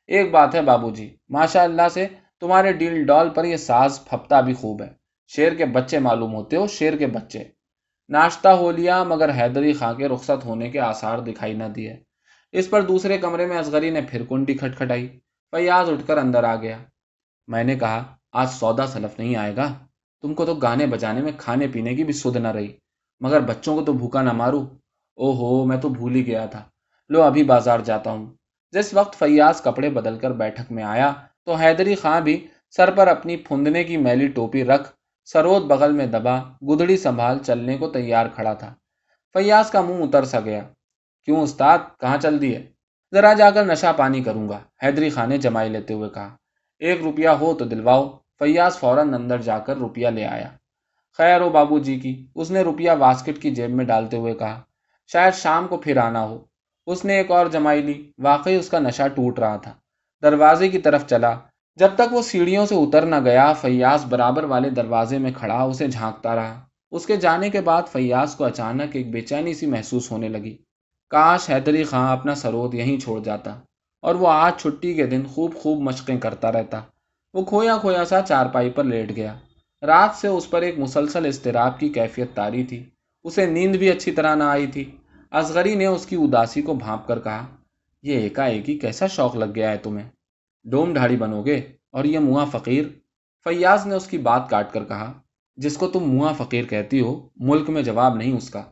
ایک بات ہے بابو جی ماشاء اللہ سے تمہارے ڈیل ڈال پر یہ ساز پھپتا بھی خوب ہے۔ شیر کے بچے معلوم ہوتے ہو، شیر کے بچے۔ ناشتہ ہو لیا، مگر حیدری خاں کے رخصت ہونے کے آثار دکھائی نہ دیے۔ اس پر دوسرے کمرے میں اصغری نے پھر کنڈی کھٹکھٹائی۔ فیاض اٹھ کر اندر آ گیا۔ میں نے کہا، آج سودا سلف نہیں آئے گا۔ تم کو تو گانے بجانے میں کھانے پینے کی بھی سدھ نہ رہی۔ مگر بچوں کو تو بھوکا نہ مارو۔ او ہو میں تو بھول ہی گیا تھا۔ لو، ابھی بازار جاتا ہوں۔ جس وقت فیاض کپڑے بدل کر بیٹھک میں آیا تو حیدری خاں بھی سر پر اپنی پھندنے کی میلی ٹوپی رکھ سرود بغل میں دبا گدڑی سنبھال چلنے کو تیار کھڑا تھا۔ فیاض کا منہ اتر سا گیا۔ کیوں استاد؟ کہاں چل دیے ذرا جا کر نشہ پانی کروں گا، حیدری خان نے جمائی لیتے ہوئے کہا۔ ایک روپیہ ہو تو دلواؤ۔ فیاض فوراً اندر جا کر روپیہ لے آیا۔ خیر ہو بابو جی کی۔ اس نے روپیہ واسکٹ کی جیب میں ڈالتے ہوئے کہا۔ شاید شام کو پھر آنا ہو۔ اس نے ایک اور جمائی لی۔ واقعی اس کا نشہ ٹوٹ رہا تھا۔ دروازے کی طرف چلا۔ جب تک وہ سیڑھیوں سے اتر نہ گیا، فیاض برابر والے دروازے میں کھڑا اسے جھانکتا رہا۔ اس کے جانے کے بعد فیاض کو اچانک ایک بے چینی سی محسوس ہونے لگی۔ کاش حیدری خاں اپنا سرود یہیں چھوڑ جاتا اور وہ آج چھٹی کے دن خوب خوب مشقیں کرتا رہتا۔ وہ کھویا کھویا سا چارپائی پر لیٹ گیا۔ رات سے اس پر ایک مسلسل اضطراب کی کیفیت تاری تھی۔ اسے نیند بھی اچھی طرح نہ آئی تھی۔ اصغری نے اس کی اداسی کو بھانپ کر کہا یہ ایک ہی کیسا شوق لگ گیا ہے تمہیں؟ ڈوم ڈھاڑی بنو گے اور یہ منہ فقیر؟ فیاض نے اس کی بات کاٹ کر کہا، جس کو تم منہ فقیر کہتی ہو، ملک میں جواب نہیں اس کا۔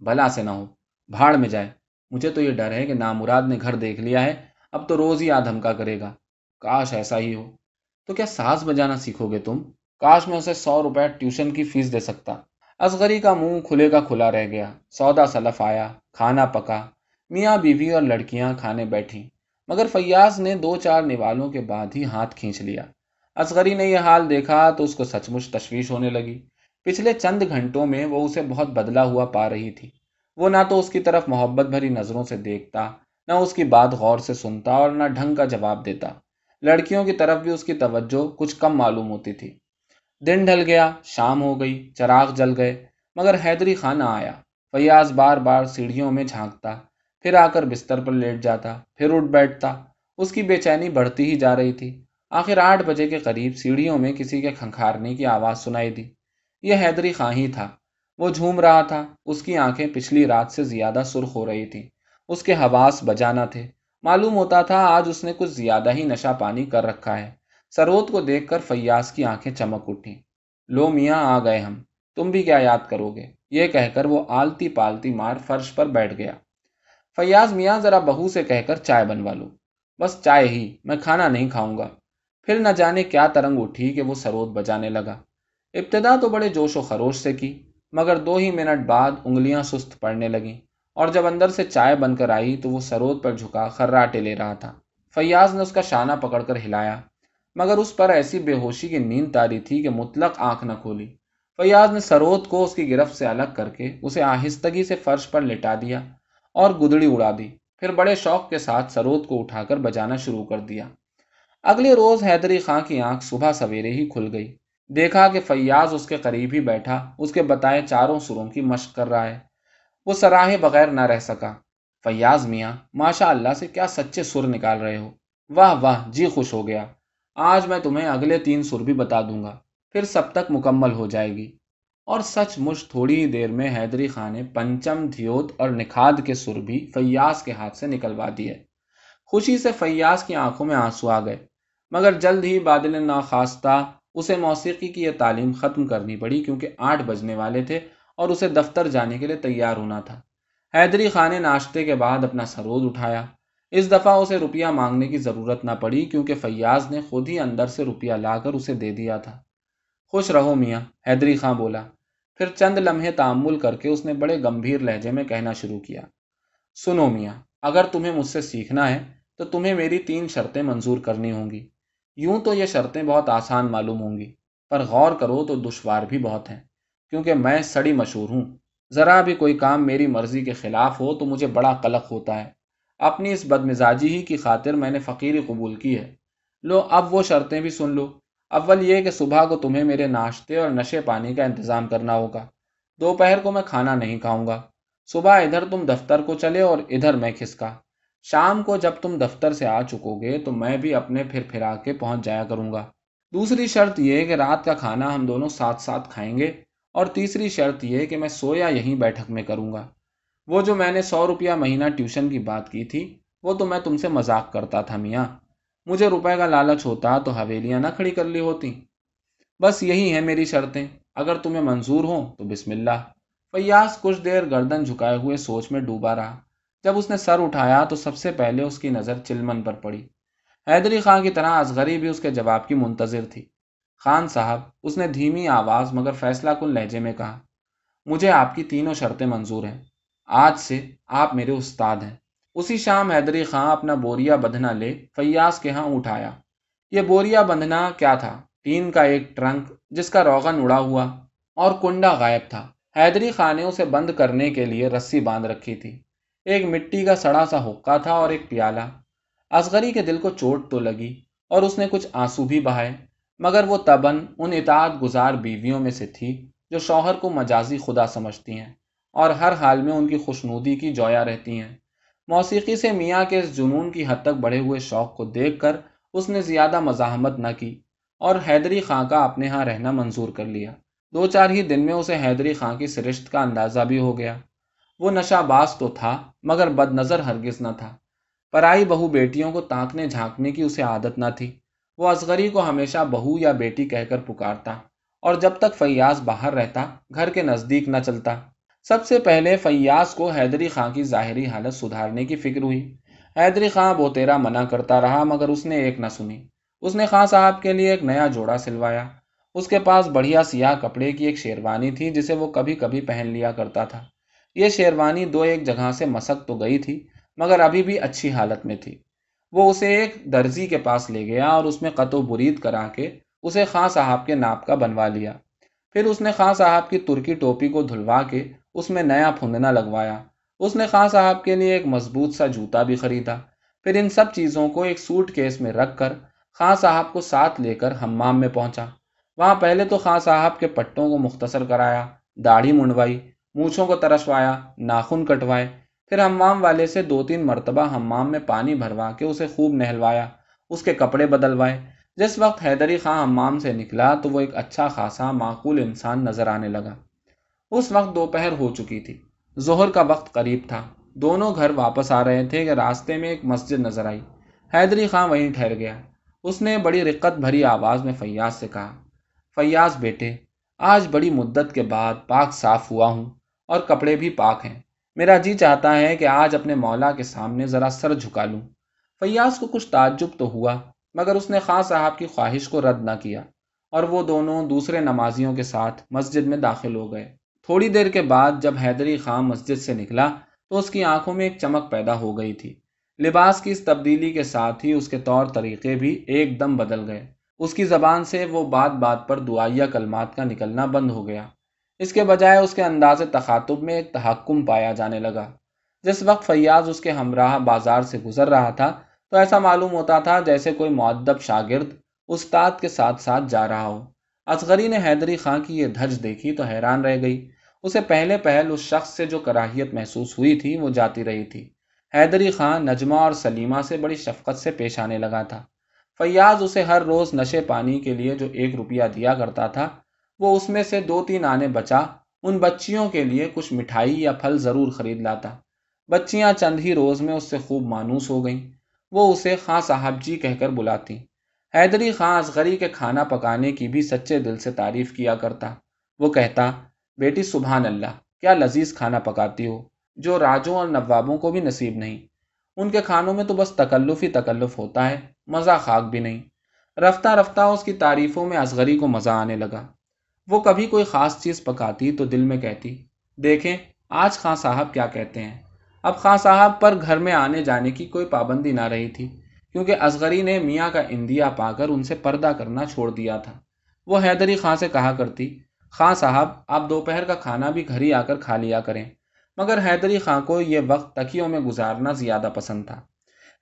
بھلا سے نہ ہو، بھاڑ میں جائے۔ مجھے تو یہ ڈر ہے کہ نامراد نے گھر دیکھ لیا ہے، اب تو روز ہی آدھمکا کرے گا۔ کاش ایسا ہی ہو۔ تو کیا ساز بجانا سیکھو گے تم؟ کاش میں اسے سو روپے ٹیوشن کی فیس دے سکتا۔ اصغری کا منہ کھلے کا کھلا رہ گیا۔ سودا سلف آیا، کھانا پکا۔ میاں بیوی اور لڑکیاں کھانے بیٹھی مگر فیاض نے دو چار نوالوں کے بعد ہی ہاتھ کھینچ لیا۔ اصغری نے یہ حال دیکھا تو اس کو سچ مچ تشویش ہونے لگی۔ پچھلے چند گھنٹوں میں وہ اسے بہت بدلا ہوا پا رہی تھی۔ وہ نہ تو اس کی طرف محبت بھری نظروں سے دیکھتا، نہ اس کی بات غور سے سنتا اور نہ ڈھنگ کا جواب دیتا۔ لڑکیوں کی طرف بھی اس کی توجہ کچھ کم معلوم ہوتی تھی۔ دن ڈھل گیا، شام ہو گئی، چراغ جل گئے، مگر حیدری خان نہ آیا۔ فیاض بار بار سیڑھیوں میں جھانکتا۔ پھر آ کر بستر پر لیٹ جاتا، پھر اٹھ بیٹھتا۔ اس کی بے چینی بڑھتی ہی جا رہی تھی۔ آخر آٹھ بجے کے قریب سیڑھیوں میں کسی کے کھنکھارنے کی آواز سنائی دی۔ یہ حیدری خاں ہی تھا۔ وہ جھوم رہا تھا۔ اس کی آنکھیں پچھلی رات سے زیادہ سرخ ہو رہی تھیں۔ اس کے حواس بجانا تھے۔ معلوم ہوتا تھا آج اس نے کچھ زیادہ ہی نشہ پانی کر رکھا ہے۔ سروت کو دیکھ کر فیاض کی آنکھیں چمک اٹھی لو میاں، آ گئے ہم۔ تم بھی کیا یاد کرو گے؟ یہ کہہ کر وہ آلتی پالتی مار فرش پر بیٹھ گیا۔ فیاض میاں ذرا بہو سے کہہ کر چائے بنوا لو۔ بس چائے ہی، میں کھانا نہیں کھاؤں گا۔ پھر نہ جانے کیا ترنگ اٹھی کہ وہ سروت بجانے لگا۔ ابتدا تو بڑے جوش و خروش سے کی، مگر دو ہی منٹ بعد انگلیاں سست پڑنے لگیں۔ اور جب اندر سے چائے بن کر آئی تو وہ سروت پر جھکا، خراٹے لے رہا تھا۔ فیاض نے اس کا شانہ پکڑ کر ہلایا، مگر اس پر ایسی بے ہوشی کی نیند تاری تھی کہ مطلق آنکھ نہ کھولی۔ فیاض نے سروت کو اس کی گرفت سے الگ کر کے اسے آہستگی سے فرش پر لٹا دیا۔ اور گدڑی اڑا دی۔ پھر بڑے شوق کے ساتھ سروت کو اٹھا کر بجانا شروع کر دیا۔ اگلے روز حیدری خاں کی آنکھ صبح سویرے ہی کھل گئی۔ دیکھا کہ فیاض اس کے قریب ہی بیٹھا، اس کے بتائے چاروں سروں کی مشق کر رہا ہے۔ وہ سراہے بغیر نہ رہ سکا۔ فیاض میاں، ماشاء اللہ سے کیا سچے سر نکال رہے ہو۔ واہ واہ جی خوش ہو گیا۔ آج میں تمہیں اگلے تین سر بھی بتا دوں گا۔ پھر سب تک مکمل ہو جائے گی۔ اور سچ مچ تھوڑی ہی دیر میں حیدری خان نے پنچم دھیوت اور نکھاد کے سر بھی فیاض کے ہاتھ سے نکلوا دیے خوشی سے فیاض کی آنکھوں میں آنسو آ گئے، مگر جلد ہی بادل ناخواستہ اسے موسیقی کی یہ تعلیم ختم کرنی پڑی کیونکہ آٹھ بجنے والے تھے اور اسے دفتر جانے کے لیے تیار ہونا تھا۔ حیدری خان نے ناشتے کے بعد اپنا سروز اٹھایا۔ اس دفعہ اسے روپیہ مانگنے کی ضرورت نہ پڑی کیونکہ فیاض نے خود ہی اندر سے روپیہ لا کر اسے دے دیا تھا۔ خوش رہو میاں، حیدری خان بولا۔ پھر چند لمحے تعمل کر کے اس نے بڑے گمبھیر لہجے میں کہنا شروع کیا۔ سنو میاں، اگر تمہیں مجھ سے سیکھنا ہے تو تمہیں میری تین شرطیں منظور کرنی ہوں گی۔ یوں تو یہ شرطیں بہت آسان معلوم ہوں گی، پر غور کرو تو دشوار بھی بہت ہیں۔ کیونکہ میں سڑی مشہور ہوں۔ ذرا بھی کوئی کام میری مرضی کے خلاف ہو تو مجھے بڑا قلق ہوتا ہے۔ اپنی اس بد مزاجی ہی کی خاطر میں نے فقیری قبول کی ہے۔ لو، اب وہ شرطیں بھی سن لو۔ اول یہ کہ صبح کو تمہیں میرے ناشتے اور نشے پانی کا انتظام کرنا ہوگا۔ دوپہر کو میں کھانا نہیں کھاؤں گا۔ صبح ادھر تم دفتر کو چلے اور ادھر میں کھسکا۔ شام کو جب تم دفتر سے آ چکو گے تو میں بھی اپنے پھر پھرا کے پہنچ جایا کروں گا۔ دوسری شرط یہ کہ رات کا کھانا ہم دونوں ساتھ ساتھ کھائیں گے اور تیسری شرط یہ کہ میں سویا یہیں بیٹھک میں کروں گا۔ وہ جو میں نے سو روپیہ مہینہ ٹیوشن کی بات کی تھی وہ تو میں تم سے مذاق کرتا تھا میاں۔ مجھے روپے کا لالچ ہوتا تو حویلیاں نہ کھڑی کر لی ہوتی۔ بس یہی ہیں میری شرطیں۔ اگر تمہیں منظور ہوں تو بسم اللہ۔ فیاض کچھ دیر گردن جھکائے ہوئے سوچ میں ڈوبا رہا۔ جب اس نے سر اٹھایا تو سب سے پہلے اس کی نظر چلمن پر پڑی۔ حیدری خان کی طرح اصغری بھی اس کے جواب کی منتظر تھی۔ خان صاحب، اس نے دھیمی آواز مگر فیصلہ کن لہجے میں کہا، مجھے آپ کی تینوں شرطیں منظور ہیں۔ آج سے آپ میرے استاد ہیں۔ اسی شام حیدری خان اپنا بوریا بندھنا لے فیاض کے ہاں اٹھایا یہ بوریا بندھنا کیا تھا؟ ٹین کا ایک ٹرنک جس کا روغن اڑا ہوا اور کنڈا غائب تھا۔ حیدری خان نے اسے بند کرنے کے لیے رسی باندھ رکھی تھی۔ ایک مٹی کا سڑا سا حقہ تھا اور ایک پیالہ۔ اصغری کے دل کو چوٹ تو لگی اور اس نے کچھ آنسو بھی بہائے، مگر وہ تبن ان اطاعت گزار بیویوں میں سے تھی جو شوہر کو مجازی خدا سمجھتی ہیں اور ہر حال میں ان کی خوشنودی کی جویا رہتی ہیں۔ موسیقی سے میاں کے اس جنون کی حد تک بڑھے ہوئے شوق کو دیکھ کر اس نے زیادہ مزاحمت نہ کی اور حیدری خاں کا اپنے ہاں رہنا منظور کر لیا۔ دو چار ہی دن میں اسے حیدری خاں کی سرشت کا اندازہ بھی ہو گیا۔ وہ نشہ باز تو تھا، مگر بد نظر ہرگز نہ تھا۔ پرائی بہو بیٹیوں کو تانکنے جھانکنے کی اسے عادت نہ تھی۔ وہ اصغری کو ہمیشہ بہو یا بیٹی کہہ کر پکارتا اور جب تک فیاض باہر رہتا، گھر کے نزدیک نہ چلتا۔ سب سے پہلے فیاض کو حیدری خاں کی ظاہری حالت سدھارنے کی فکر ہوئی۔ حیدری خاں بوتیرا منع کرتا رہا مگر اس نے ایک نہ سنی۔ اس نے خاں صاحب کے لیے ایک نیا جوڑا سلوایا۔ اس کے پاس بڑھیا سیاہ کپڑے کی ایک شیروانی تھی جسے وہ کبھی کبھی پہن لیا کرتا تھا۔ یہ شیروانی دو ایک جگہ سے مسک تو گئی تھی، مگر ابھی بھی اچھی حالت میں تھی۔ وہ اسے ایک درزی کے پاس لے گیا اور اس میں قط و برید کرا کے اسے خاں صاحب کے ناپ کا بنوا لیا۔ پھر اس نے خاں صاحب کی ترکی ٹوپی کو دھلوا کے اس میں نیا پھندنا لگوایا۔ اس نے خاں صاحب کے لیے ایک مضبوط سا جوتا بھی خریدا۔ پھر ان سب چیزوں کو ایک سوٹ کیس میں رکھ کر خاں صاحب کو ساتھ لے کر ہمام میں پہنچا۔ وہاں پہلے تو خاں صاحب کے پٹوں کو مختصر کرایا، داڑھی منڈوائی، مونچھوں کو ترشوایا ناخن کٹوائے۔ پھر ہمام والے سے دو تین مرتبہ ہمام میں پانی بھروا کے اسے خوب نہلوایا، اس کے کپڑے بدلوائے۔ جس وقت حیدری خاں ہمام سے نکلا تو وہ ایک اچھا خاصا معقول انسان نظر آنے لگا۔ اس وقت دوپہر ہو چکی تھی۔ ظہر کا وقت قریب تھا۔ دونوں گھر واپس آ رہے تھے کہ راستے میں ایک مسجد نظر آئی۔ حیدری خاں وہیں ٹھہر گیا۔ اس نے بڑی رقت بھری آواز میں فیاض سے کہا، فیاض بیٹے، آج بڑی مدت کے بعد پاک صاف ہوا ہوں اور کپڑے بھی پاک ہیں۔ میرا جی چاہتا ہے کہ آج اپنے مولا کے سامنے ذرا سر جھکا لوں۔ فیاض کو کچھ تعجب تو ہوا، مگر اس نے خاں صاحب کی خواہش کو رد نہ کیا اور وہ دونوں دوسرے نمازیوں کے ساتھ مسجد میں داخل ہو گئے۔ تھوڑی دیر کے بعد جب حیدری خان مسجد سے نکلا تو اس کی آنکھوں میں ایک چمک پیدا ہو گئی تھی۔ لباس کی اس تبدیلی کے ساتھ ہی اس کے طور طریقے بھی ایک دم بدل گئے۔ اس کی زبان سے وہ بات بات پر دعائیا کلمات کا نکلنا بند ہو گیا۔ اس کے بجائے اس کے انداز تخاتب میں ایک تحکم پایا جانے لگا۔ جس وقت فیاض اس کے ہمراہ بازار سے گزر رہا تھا تو ایسا معلوم ہوتا تھا جیسے کوئی معدب شاگرد استاد کے ساتھ ساتھ جا رہا ہو۔ اصغری نے حیدری خان کی یہ دھج دیکھی تو حیران رہ گئی۔ اسے پہلے پہل اس شخص سے جو کراہیت محسوس ہوئی تھی، وہ جاتی رہی تھی۔ حیدری خان نجمہ اور سلیمہ سے بڑی شفقت سے پیش آنے لگا تھا۔ فیاض اسے ہر روز نشے پانی کے لیے جو ایک روپیہ دیا کرتا تھا، وہ اس میں سے دو تین آنے بچا۔ ان بچیوں کے لیے کچھ مٹھائی یا پھل ضرور خرید لاتا۔ بچیاں چند ہی روز میں اس سے خوب مانوس ہو گئیں۔ وہ اسے خاں صاحب جی کہہ کر بلاتی۔ حیدری خاں اصغری کے کھانا پکانے کی بھی سچے دل سے تعریف کیا کرتا۔ وہ کہتا بیٹی سبحان اللہ، کیا لذیذ کھانا پکاتی ہو، جو راجوں اور نوابوں کو بھی نصیب نہیں۔ ان کے کھانوں میں تو بس تکلف ہی تکلف ہوتا ہے، مزہ خاک بھی نہیں۔ رفتہ رفتہ اس کی تعریفوں میں اصغری کو مزہ آنے لگا۔ وہ کبھی کوئی خاص چیز پکاتی تو دل میں کہتی، دیکھیں آج خاں صاحب کیا کہتے ہیں۔ اب خاں صاحب پر گھر میں آنے جانے کی کوئی پابندی نہ رہی تھی، کیونکہ اصغری نے میاں کا اندیا پا کر ان سے پردہ کرنا چھوڑ دیا تھا۔ وہ حیدری خاں سے کہا کرتی خاں صاحب، آپ دوپہر کا کھانا بھی گھر ہی آ کر کھا لیا کریں۔ مگر حیدری خاں کو یہ وقت تکیوں میں گزارنا زیادہ پسند تھا۔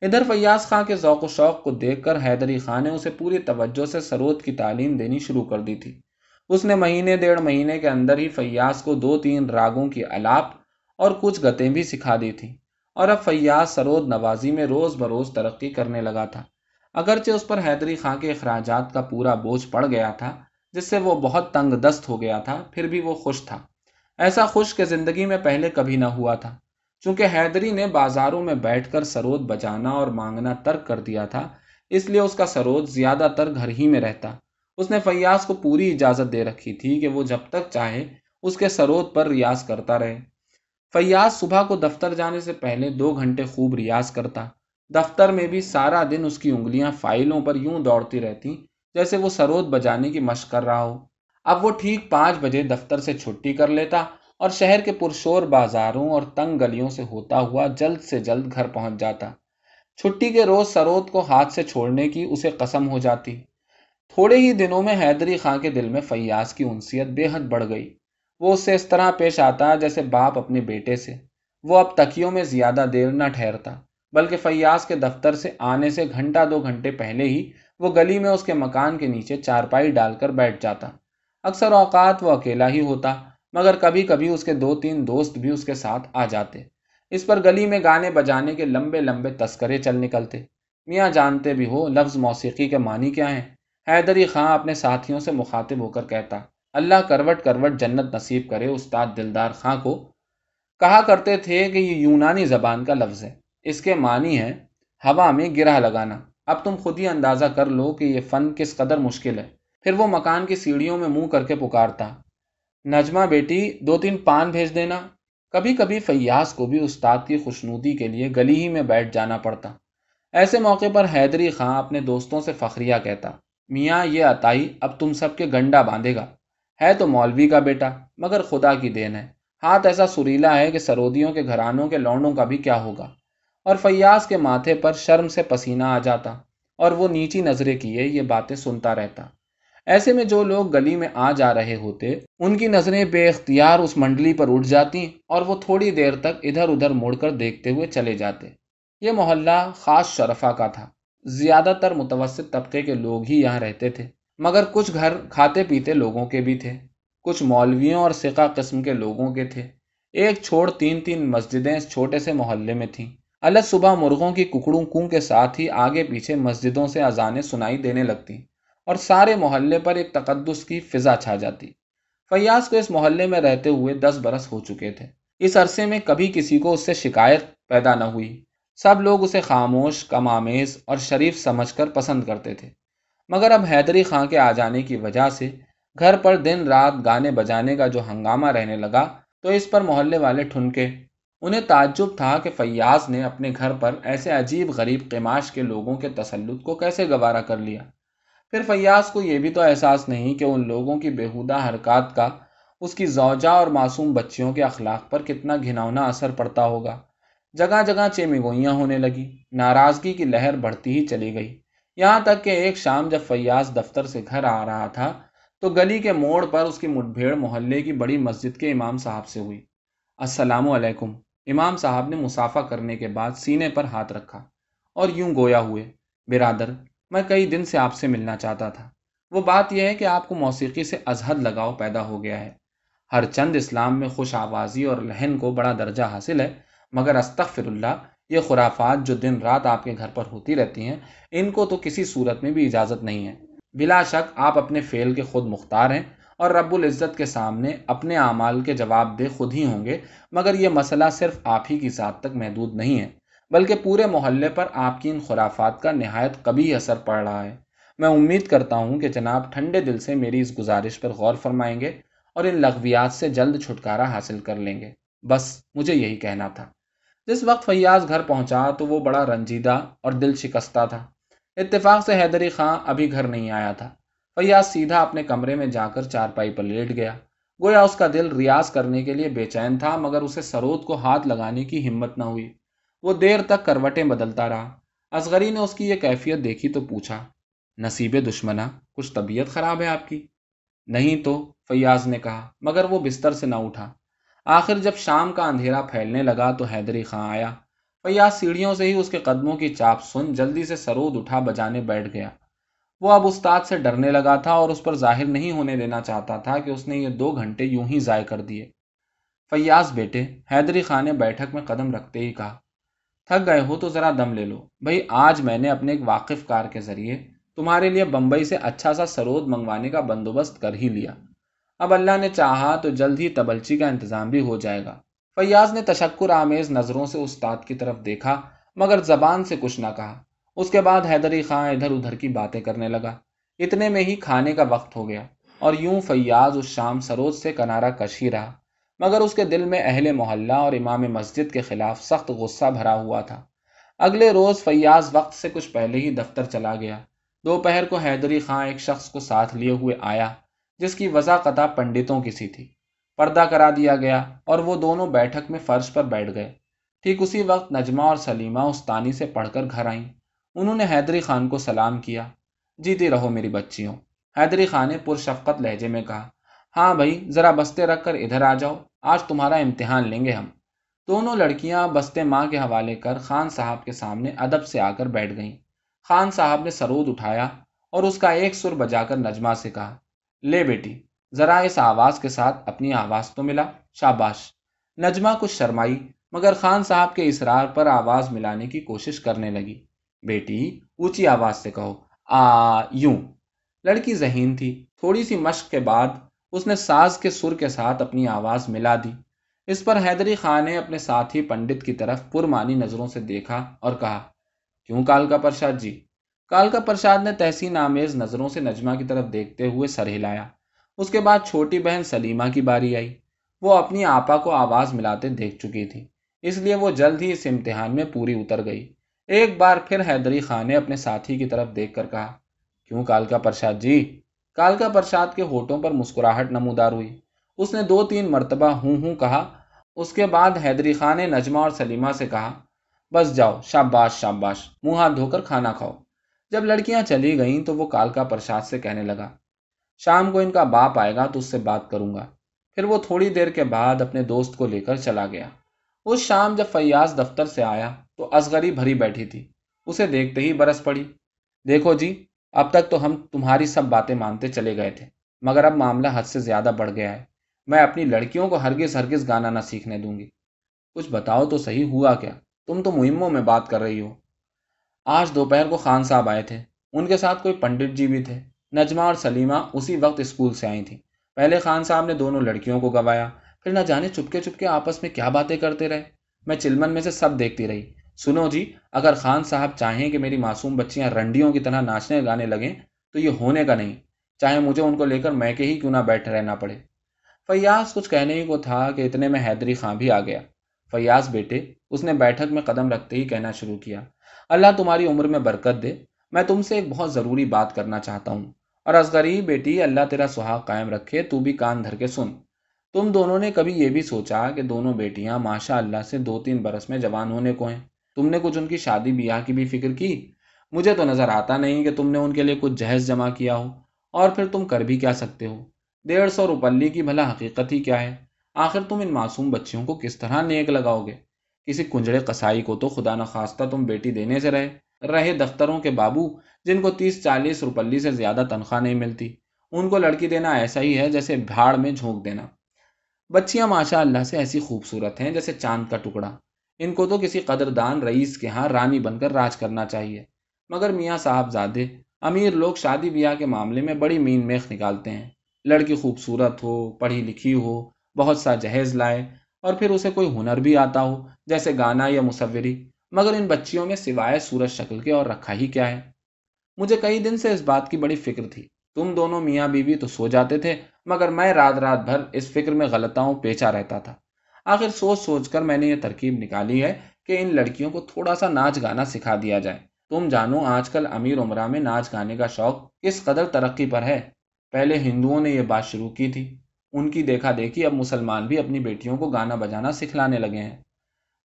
ادھر فیاض خاں کے ذوق و شوق کو دیکھ کر حیدری خاں نے اسے پوری توجہ سے سرود کی تعلیم دینی شروع کر دی تھی۔ اس نے مہینے، ڈیڑھ مہینے کے اندر ہی فیاض کو دو تین راگوں کی الاپ اور کچھ گتیں بھی سکھا دی تھیں اور اب فیاض سرود نوازی میں روز بروز ترقی کرنے لگا تھا۔ اگرچہ اس پر حیدری خاں کے اخراجات کا پورا بوجھ پڑ گیا تھا جس سے وہ بہت تنگ دست ہو گیا تھا، پھر بھی وہ خوش تھا۔ ایسا خوش کہ زندگی میں پہلے کبھی نہ ہوا تھا۔ چونکہ حیدری نے بازاروں میں بیٹھ کر سرود بجانا اور مانگنا ترک کر دیا تھا، اس لیے اس کا سرود زیادہ تر گھر ہی میں رہتا۔ اس نے فیاض کو پوری اجازت دے رکھی تھی کہ وہ جب تک چاہے اس کے سرود پر ریاض کرتا رہے۔ فیاض صبح کو دفتر جانے سے پہلے دو گھنٹے خوب ریاض کرتا۔ دفتر میں بھی سارا دن اس کی انگلیاں فائلوں پر یوں دوڑتی رہتی جیسے وہ سرود بجانے کی مشق کر رہا ہو۔ اب وہ ٹھیک پانچ بجے دفتر سے چھٹی کر لیتا اور شہر کے پرشور بازاروں اور تنگ گلیوں سے ہوتا ہوا جلد سے جلد گھر پہنچ جاتا۔ چھٹی کے روز سرود کو ہاتھ سے چھوڑنے کی اسے قسم ہو جاتی۔ تھوڑے ہی دنوں میں حیدری خاں کے دل میں فیاض کی انسیت بے حد بڑھ گئی۔ وہ اس سے اس طرح پیش آتا جیسے باپ اپنے بیٹے سے۔ وہ اب تکیوں میں زیادہ دیر نہ ٹھہرتا، بلکہ فیاض کے دفتر سے آنے سے گھنٹہ دو گھنٹے پہلے ہی وہ گلی میں اس کے مکان کے نیچے چارپائی ڈال کر بیٹھ جاتا۔ اکثر اوقات وہ اکیلا ہی ہوتا، مگر کبھی کبھی اس کے دو تین دوست بھی اس کے ساتھ آ جاتے۔ اس پر گلی میں گانے بجانے کے لمبے لمبے تذکرے چل نکلتے۔ میاں جانتے بھی ہو لفظ موسیقی کے معنی کیا ہیں۔ حیدری خاں اپنے ساتھیوں سے مخاطب ہو کر کہتا، اللہ کروٹ کروٹ جنت نصیب کرے استاد دلدار خاں کو۔ کہا کرتے تھے کہ یہ یونانی زبان کا لفظ ہے۔ اس کے معنی ہے ہوا میں گرہ لگانا۔ اب تم خود ہی اندازہ کر لو کہ یہ فن کس قدر مشکل ہے۔ پھر وہ مکان کی سیڑھیوں میں منہ کر کے پکارتا۔ نجمہ بیٹی، دو تین پان بھیج دینا۔ کبھی کبھی فیاض کو بھی استاد کی خوشنودی کے لیے گلی ہی میں بیٹھ جانا پڑتا۔ ایسے موقع پر حیدری خاں اپنے دوستوں سے فخریہ کہتا، میاں، یہ عطائی اب تم سب کے گنڈا باندھے گا۔ ہے تو مولوی کا بیٹا، مگر خدا کی دین ہے۔ ہاتھ ایسا سریلا ہے کہ سرودیوں کے گھرانوں کے لونڈوں کا بھی کیا ہوگا۔ اور فیاض کے ماتھے پر شرم سے پسینہ آ جاتا اور وہ نیچی نظریں کیے یہ باتیں سنتا رہتا۔ ایسے میں جو لوگ گلی میں آ جا رہے ہوتے، ان کی نظریں بے اختیار اس منڈلی پر اٹھ جاتی اور وہ تھوڑی دیر تک ادھر ادھر مڑ کر دیکھتے ہوئے چلے جاتے۔ یہ محلہ خاص شرفا کا تھا۔ زیادہ تر متوسط طبقے کے لوگ ہی یہاں رہتے تھے، مگر کچھ گھر کھاتے پیتے لوگوں کے بھی تھے۔ کچھ مولویوں اور سکا قسم کے لوگوں کے تھے۔ ایک چھوڑ تین تین مسجدیں اس چھوٹے سے محلے میں تھیں۔ الگ صبح مرغوں کی ککڑوں کوں کے ساتھ ہی آگے پیچھے مسجدوں سے اذانیں سنائی دینے لگتی اور سارے محلے پر ایک تقدس کی فضا چھا جاتی۔ فیاض کو اس محلے میں رہتے ہوئے دس برس ہو چکے تھے۔ اس عرصے میں کبھی کسی کو اس سے شکایت پیدا نہ ہوئی۔ سب لوگ اسے خاموش کم آمیز اور شریف سمجھ کر پسند کرتے تھے۔ مگر اب حیدری خاں کے آ جانے کی وجہ سے گھر پر دن رات گانے بجانے کا جو ہنگامہ رہنے لگا تو اس پر محلے والے ٹھنکے انہیں تعجب تھا کہ فیاض نے اپنے گھر پر ایسے عجیب غریب قماش کے لوگوں کے تسلط کو کیسے گوارا کر لیا۔ پھر فیاض کو یہ بھی تو احساس نہیں کہ ان لوگوں کی بےحودہ حرکات کا، اس کی زوجہ اور معصوم بچیوں کے اخلاق پر کتنا گھناؤنا اثر پڑتا ہوگا۔ جگہ جگہ چیمگوئیاں ہونے لگی، ناراضگی کی لہر بڑھتی ہی چلی گئی۔ یہاں تک کہ ایک شام جب فیاض دفتر سے گھر آ رہا تھا، تو گلی کے موڑ پر اس کی مٹ بھیڑ محلے کی بڑی مسجد کے امام صاحب سے ہوئی۔ السلام علیکم۔ امام صاحب نے مسافہ کرنے کے بعد سینے پر ہاتھ رکھا اور یوں گویا ہوئے، برادر، میں کئی دن سے آپ سے ملنا چاہتا تھا۔ وہ بات یہ ہے کہ آپ کو موسیقی سے ازہد لگاؤ پیدا ہو گیا ہے۔ ہر چند اسلام میں خوش آوازی اور لہن کو بڑا درجہ حاصل ہے، مگر استغفر اللہ یہ خرافات جو دن رات آپ کے گھر پر ہوتی رہتی ہیں، ان کو تو کسی صورت میں بھی اجازت نہیں ہے۔ بلا شک آپ اپنے فعل کے خود مختار ہیں۔ اور رب العزت کے سامنے اپنے اعمال کے جواب دہ خود ہی ہوں گے، مگر یہ مسئلہ صرف آپ ہی کی ذات تک محدود نہیں ہے، بلکہ پورے محلے پر آپ کی ان خرافات کا نہایت کبھی اثر پڑ رہا ہے۔ میں امید کرتا ہوں کہ جناب ٹھنڈے دل سے میری اس گزارش پر غور فرمائیں گے اور ان لغویات سے جلد چھٹکارا حاصل کر لیں گے۔ بس مجھے یہی کہنا تھا۔ جس وقت فیاض گھر پہنچا تو وہ بڑا رنجیدہ اور دل شکستہ تھا۔ اتفاق سے حیدری خاں ابھی گھر نہیں آیا تھا۔ فیاض سیدھا اپنے کمرے میں جا کر چارپائی پر لیٹ گیا۔ گویا اس کا دل ریاض کرنے کے لیے بے چین تھا، مگر اسے سرود کو ہاتھ لگانے کی ہمت نہ ہوئی۔ وہ دیر تک کروٹیں بدلتا رہا۔ اصغری نے اس کی یہ کیفیت دیکھی تو پوچھا، نصیب دشمنا کچھ طبیعت خراب ہے آپ کی؟ نہیں تو، فیاض نے کہا، مگر وہ بستر سے نہ اٹھا۔ آخر جب شام کا اندھیرا پھیلنے لگا تو حیدری خاں آیا۔ فیاض سیڑھیوں سے ہی اس کے قدموں کی چاپ سن جلدی سے سرود اٹھا بجانے بیٹھ گیا۔ وہ اب استاد سے ڈرنے لگا تھا اور اس پر ظاہر نہیں ہونے دینا چاہتا تھا کہ اس نے یہ دو گھنٹے یوں ہی ضائع کر دیے۔ فیاض بیٹے، حیدری خان نے بیٹھک میں قدم رکھتے ہی کہا، تھک گئے ہو تو ذرا دم لے لو۔ بھائی آج میں نے اپنے ایک واقف کار کے ذریعے تمہارے لیے بمبئی سے اچھا سا سرود منگوانے کا بندوبست کر ہی لیا۔ اب اللہ نے چاہا تو جلد ہی تبلچی کا انتظام بھی ہو جائے گا۔ فیاض نے تشکر آمیز نظروں سے استاد کی طرف دیکھا، مگر زبان سے کچھ نہ کہا۔ اس کے بعد حیدری خاں ادھر ادھر کی باتیں کرنے لگا۔ اتنے میں ہی کھانے کا وقت ہو گیا اور یوں فیاض اس شام سروج سے کنارہ کش ہی رہا۔ مگر اس کے دل میں اہل محلہ اور امام مسجد کے خلاف سخت غصہ بھرا ہوا تھا۔ اگلے روز فیاض وقت سے کچھ پہلے ہی دفتر چلا گیا۔ دوپہر کو حیدری خاں ایک شخص کو ساتھ لیے ہوئے آیا، جس کی وضاقتہ پنڈتوں کی سی تھی۔ پردہ کرا دیا گیا اور وہ دونوں بیٹھک میں فرش پر بیٹھ گئے۔ ٹھیک اسی وقت نجمہ اور سلیمہ استانی سے پڑھ کر گھر آئیں۔ انہوں نے حیدری خان کو سلام کیا جیتی رہو میری بچیوں۔ حیدری خان نے پرشفقت لہجے میں کہا ہاں بھائی، ذرا بستے رکھ کر ادھر آ جاؤ، آج تمہارا امتحان لیں گے ہم۔ دونوں لڑکیاں بستے ماں کے حوالے کر خان صاحب کے سامنے ادب سے آ کر بیٹھ گئیں۔ خان صاحب نے سرود اٹھایا اور اس کا ایک سر بجا کر نجمہ سے کہا، لے بیٹی، ذرا اس آواز کے ساتھ اپنی آواز تو ملا، شاباش۔ نجمہ کچھ شرمائی، مگر خان صاحب کے اسرار پر آواز ملانے کی کوشش کرنے لگی۔ بیٹی، اونچی آواز سے کہو، آ، یوں. لڑکی ذہین تھی۔ تھوڑی سی مشق کے بعد اس نے ساز کے سر کے ساتھ اپنی آواز ملا دی۔ اس پر حیدری خان نے اپنے ساتھی پنڈت کی طرف پرمانی نظروں سے دیکھا اور کہا، کیوں کال کا پرساد جی؟ کال کا پرساد نے تحسین آمیز نظروں سے نجمہ کی طرف دیکھتے ہوئے سر ہلایا۔ اس کے بعد چھوٹی بہن سلیمہ کی باری آئی۔ وہ اپنی آپا کو آواز ملاتے دیکھ چکی تھی۔ اس لیے وہ جلد ہی اس امتحان میں پوری اتر گئی۔ ایک بار پھر حیدری خان نے اپنے ساتھی کی طرف دیکھ کر کہا، کیوں کال کا پرساد جی؟ کال کا پرساد کے ہوٹوں پر مسکراہٹ نمودار ہوئی۔ اس نے دو تین مرتبہ ہوں ہوں کہا۔ اس کے بعد حیدری خان نے نجمہ اور سلیمہ سے کہا، بس جاؤ، شاباش شاباش، منہ ہاتھ دھو کر کھانا کھاؤ۔ جب لڑکیاں چلی گئیں تو وہ کال کا پرساد سے کہنے لگا، شام کو ان کا باپ آئے گا تو اس سے بات کروں گا۔ پھر وہ تھوڑی دیر کے بعد اپنے دوست کو لے کر چلا گیا۔ اس شام جب فیاض دفتر سے آیا تو اصغری بھری بیٹھی تھی۔ اسے دیکھتے ہی برس پڑی۔ دیکھو جی اب تک تو ہم تمہاری سب باتیں مانتے چلے گئے تھے، مگر اب معاملہ حد سے زیادہ بڑھ گیا ہے۔ میں اپنی لڑکیوں کو ہرگز ہرگز گانا نہ سیکھنے دوں گی۔ کچھ بتاؤ تو صحیح ہوا کیا؟ تم تو مہموں میں بات کر رہی ہو۔ آج دوپہر کو خان صاحب آئے تھے۔ ان کے ساتھ کوئی پنڈت جی بھی تھے۔ نجمہ اور سلیمہ اسی وقت اسکول سے آئی تھیں۔ پہلے خان صاحب نے دونوں لڑکیوں کو گوایا، پھر نہ جانے چپکے چپکے آپس میں کیا باتیں کرتے رہے۔ میں چلمن میں سے سب دیکھتی رہی۔ سنو جی اگر خان صاحب چاہیں کہ میری معصوم بچیاں رنڈیوں کی طرح ناچنے گانے لگیں، تو یہ ہونے کا نہیں۔ چاہے مجھے ان کو لے کر میں کے ہی کیوں نہ بیٹھ رہنا پڑے۔ فیاض کچھ کہنے ہی کو تھا کہ اتنے میں حیدری خان بھی آ گیا۔ فیاض بیٹے، اس نے بیٹھک میں قدم رکھتے ہی کہنا شروع کیا، اللہ تمہاری عمر میں برکت دے، میں تم سے ایک بہت ضروری بات کرنا چاہتا ہوں۔ اور اصغری بیٹی، اللہ تیرا سہاگ قائم رکھے، تو بھی کان دھر کے سن۔ تم دونوں نے کبھی یہ بھی سوچا کہ دونوں بیٹیاں ماشاء اللہ سے دو تین برس میں جوان ہونے کو ہیں۔ تم نے کچھ ان کی شادی بیاہ کی بھی فکر کی؟ مجھے تو نظر آتا نہیں کہ تم نے ان کے لیے کچھ جہیز جمع کیا ہو، اور پھر تم کر بھی کیا سکتے ہو۔ ڈیڑھ سو روپلی کی بھلا حقیقت ہی کیا ہے؟ آخر تم ان معصوم بچیوں کو کس طرح نیک لگاؤ گے؟ کسی کنجڑے قصائی کو تو خدا نخواستہ تم بیٹی دینے سے رہے۔ رہے دفتروں کے بابو، جن کو تیس چالیس روپلی سے زیادہ تنخواہ نہیں ملتی۔ ان کو لڑکی دینا ایسا ہی ہے جیسے بھاڑ میں جھونک دینا۔ بچیاں ماشاء اللہ سے ایسی خوبصورت ہیں جیسے چاند کا ٹکڑا۔ ان کو تو کسی قدردان رئیس کے ہاں رانی بن کر راج کرنا چاہیے۔ مگر میاں صاحب زادے امیر لوگ شادی بیاہ کے معاملے میں بڑی مین میخ نکالتے ہیں۔ لڑکی خوبصورت ہو، پڑھی لکھی ہو، بہت سا جہیز لائے اور پھر اسے کوئی ہنر بھی آتا ہو، جیسے گانا یا مصوری۔ مگر ان بچیوں میں سوائے سورج شکل کے اور رکھا ہی کیا ہے۔ مجھے کئی دن سے اس بات کی بڑی فکر تھی۔ تم دونوں میاں بیوی تو سو جاتے تھے، مگر میں رات رات بھر اس فکر میں غلطاؤں پیچا رہتا تھا۔ آخر سوچ سوچ کر میں نے یہ ترکیب نکالی ہے کہ ان لڑکیوں کو تھوڑا سا ناچ گانا سکھا دیا جائے۔ تم جانو آج کل امیر عمرہ میں ناچ گانے کا شوق کس قدر ترقی پر ہے۔ پہلے ہندوؤں نے یہ بات شروع کی تھی۔ ان کی دیکھا دیکھی اب مسلمان بھی اپنی بیٹیوں کو گانا بجانا سکھلانے لگے ہیں۔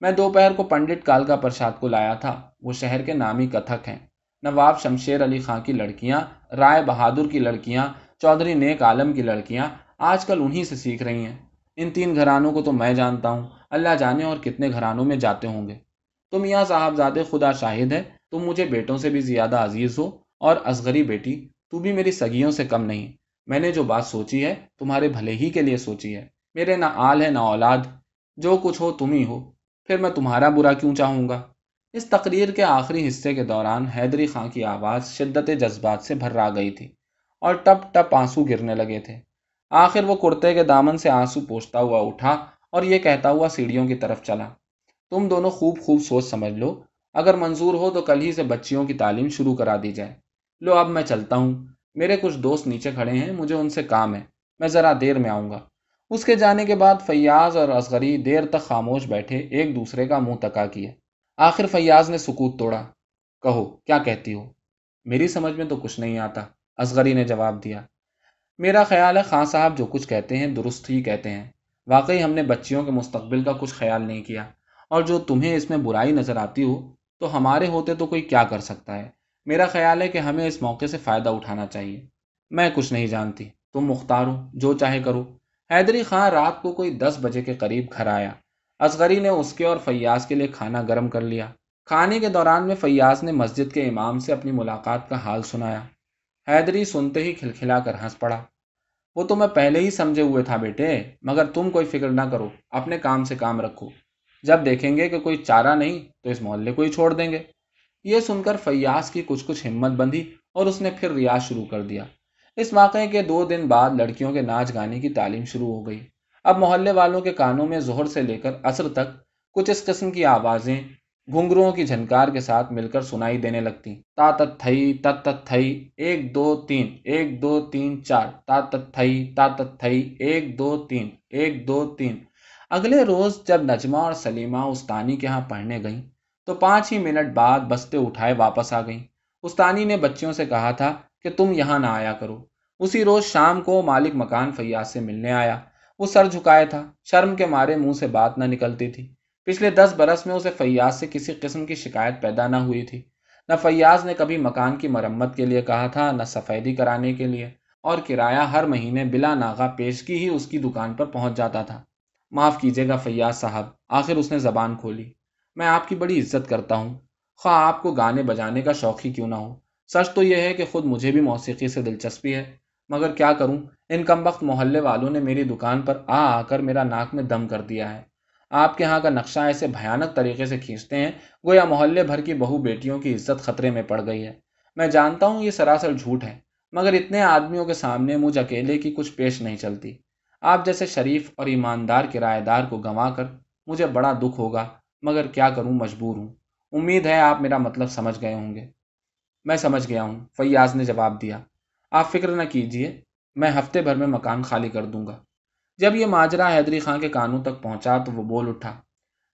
میں دوپہر کو پنڈت کالکا پرساد کو لایا تھا۔ وہ شہر کے نامی کتھک ہیں۔ نواب شمشیر علی خان کی لڑکیاں، رائے بہادر کی لڑکیاں، چودھری نیک عالم کی لڑکیاں آج کل انہی سے سیکھ رہی ہیں۔ ان تین گھرانوں کو تو میں جانتا ہوں۔ اللہ جانے اور کتنے گھرانوں میں جاتے ہوں گے۔ تم یہاں صاحب زادے خدا شاہد ہے، تم مجھے بیٹوں سے بھی زیادہ عزیز ہو اور اصغری بیٹی، تو بھی میری سگیوں سے کم نہیں۔ میں نے جو بات سوچی ہے، تمہارے بھلے ہی کے لیے سوچی ہے۔ میرے نہ آل ہے نہ اولاد، جو کچھ ہو تم ہی ہو۔ پھر میں تمہارا برا کیوں چاہوں گا؟ اس تقریر کے آخری حصے کے دوران حیدری خان کی آواز شدت جذبات سے بھر گئی تھی اور ٹپ ٹپ آنسو گرنے لگے تھے۔ آخر وہ کرتے کے دامن سے آنسو پوچھتا ہوا اٹھا اور یہ کہتا ہوا سیڑھیوں کی طرف چلا۔ تم دونوں خوب خوب سوچ سمجھ لو۔ اگر منظور ہو تو کل ہی سے بچیوں کی تعلیم شروع کرا دی جائے۔ لو اب میں چلتا ہوں۔ میرے کچھ دوست نیچے کھڑے ہیں۔ مجھے ان سے کام ہے۔ میں ذرا دیر میں آؤں گا۔ اس کے جانے کے بعد فیاض اور اصغری دیر تک خاموش بیٹھے، ایک دوسرے کا منہ تکا کیے۔ آخر فیاض نے سکوت توڑا۔ کہو، کیا کہتی ہو؟ میری سمجھ میں تو کچھ نہیں آتا۔ اصغری نے جواب دیا۔ میرا خیال ہے خان صاحب جو کچھ کہتے ہیں درست ہی کہتے ہیں۔ واقعی ہم نے بچیوں کے مستقبل کا کچھ خیال نہیں کیا۔ اور جو تمہیں اس میں برائی نظر آتی ہو، تو ہمارے ہوتے تو کوئی کیا کر سکتا ہے؟ میرا خیال ہے کہ ہمیں اس موقع سے فائدہ اٹھانا چاہیے۔ میں کچھ نہیں جانتی۔ تم مختار ہو، جو چاہے کرو۔ حیدری خان رات کو کوئی دس بجے کے قریب گھر آیا۔ اصغری نے اس کے اور فیاض کے لیے کھانا گرم کر لیا۔ کھانے کے دوران میں فیاض نے مسجد کے امام سے اپنی ملاقات کا حال سنایا۔ حیدری سنتے ہی کھلکھلا کر ہنس پڑا۔ وہ تو میں پہلے ہی سمجھے ہوئے تھا بیٹے، مگر تم کوئی فکر نہ کرو، اپنے کام سے کام رکھو۔ جب دیکھیں گے کہ کوئی چارہ نہیں، تو اس محلے کو ہی چھوڑ دیں گے۔ یہ سن کر فیاض کی کچھ کچھ ہمت بندھی اور اس نے پھر ریاض شروع کر دیا۔ اس واقعے کے دو دن بعد لڑکیوں کے ناچ گانے کی تعلیم شروع ہو گئی۔ اب محلے والوں کے کانوں میں زہر سے لے کر عصر تک کچھ اس قسم کی آوازیں گھنگروں کی جھنکار کے ساتھ مل کر سنائی دینے لگتی۔ تا تت تھئی تت تت تھئی، ایک دو تین، ایک دو تین چار۔ تا تت تھئی، تا تت تھئی، ایک دو تین، ایک دو تین۔ اگلے روز جب نجمہ اور سلیمہ استانی کے ہاں پڑھنے گئیں، تو پانچ ہی منٹ بعد بستے اٹھائے واپس آ گئیں۔ استانی نے بچیوں سے کہا تھا کہ تم یہاں نہ آیا کرو۔ اسی روز شام کو مالک مکان فیاض سے ملنے آیا۔ وہ سر جھکائے تھا، شرم کے مارے منہ سے بات نہ نکلتی تھی۔ پچھلے دس برس میں اسے فیاض سے کسی قسم کی شکایت پیدا نہ ہوئی تھی۔ نہ فیاض نے کبھی مکان کی مرمت کے لیے کہا تھا، نہ سفیدی کرانے کے لیے۔ اور کرایہ ہر مہینے بلا ناغا پیشگی ہی اس کی دکان پر پہنچ جاتا تھا۔ معاف کیجیے گا فیاض صاحب، آخر اس نے زبان کھولی۔ میں آپ کی بڑی عزت کرتا ہوں۔ خواہ آپ کو گانے بجانے کا شوق ہی کیوں نہ ہو۔ سچ تو یہ ہے کہ خود مجھے بھی موسیقی سے دلچسپی ہے۔ مگر کیا کروں؟ ان کم وقت محلے والوں نے میری دکان پر آ آ کر میرا ناک میں دم کر دیا ہے۔ آپ کے ہاں کا نقشہ ایسے بھیانک طریقے سے کھینچتے ہیں، گویا محلے بھر کی بہو بیٹیوں کی عزت خطرے میں پڑ گئی ہے۔ میں جانتا ہوں یہ سراسر جھوٹ ہے، مگر اتنے آدمیوں کے سامنے مجھ اکیلے کی کچھ پیش نہیں چلتی۔ آپ جیسے شریف اور ایماندار کرایہ دار کو گنوا کر مجھے بڑا دکھ ہوگا، مگر کیا کروں، مجبور ہوں۔ امید ہے آپ میرا مطلب سمجھ گئے ہوں گے۔ میں سمجھ گیا ہوں، فیاض نے جواب دیا۔ آپ فکر نہ کیجیے میں ہفتے بھر میں مکان خالی کر دوں گا۔ جب یہ ماجرا حیدری خان کے کانوں تک پہنچا تو وہ بول اٹھا،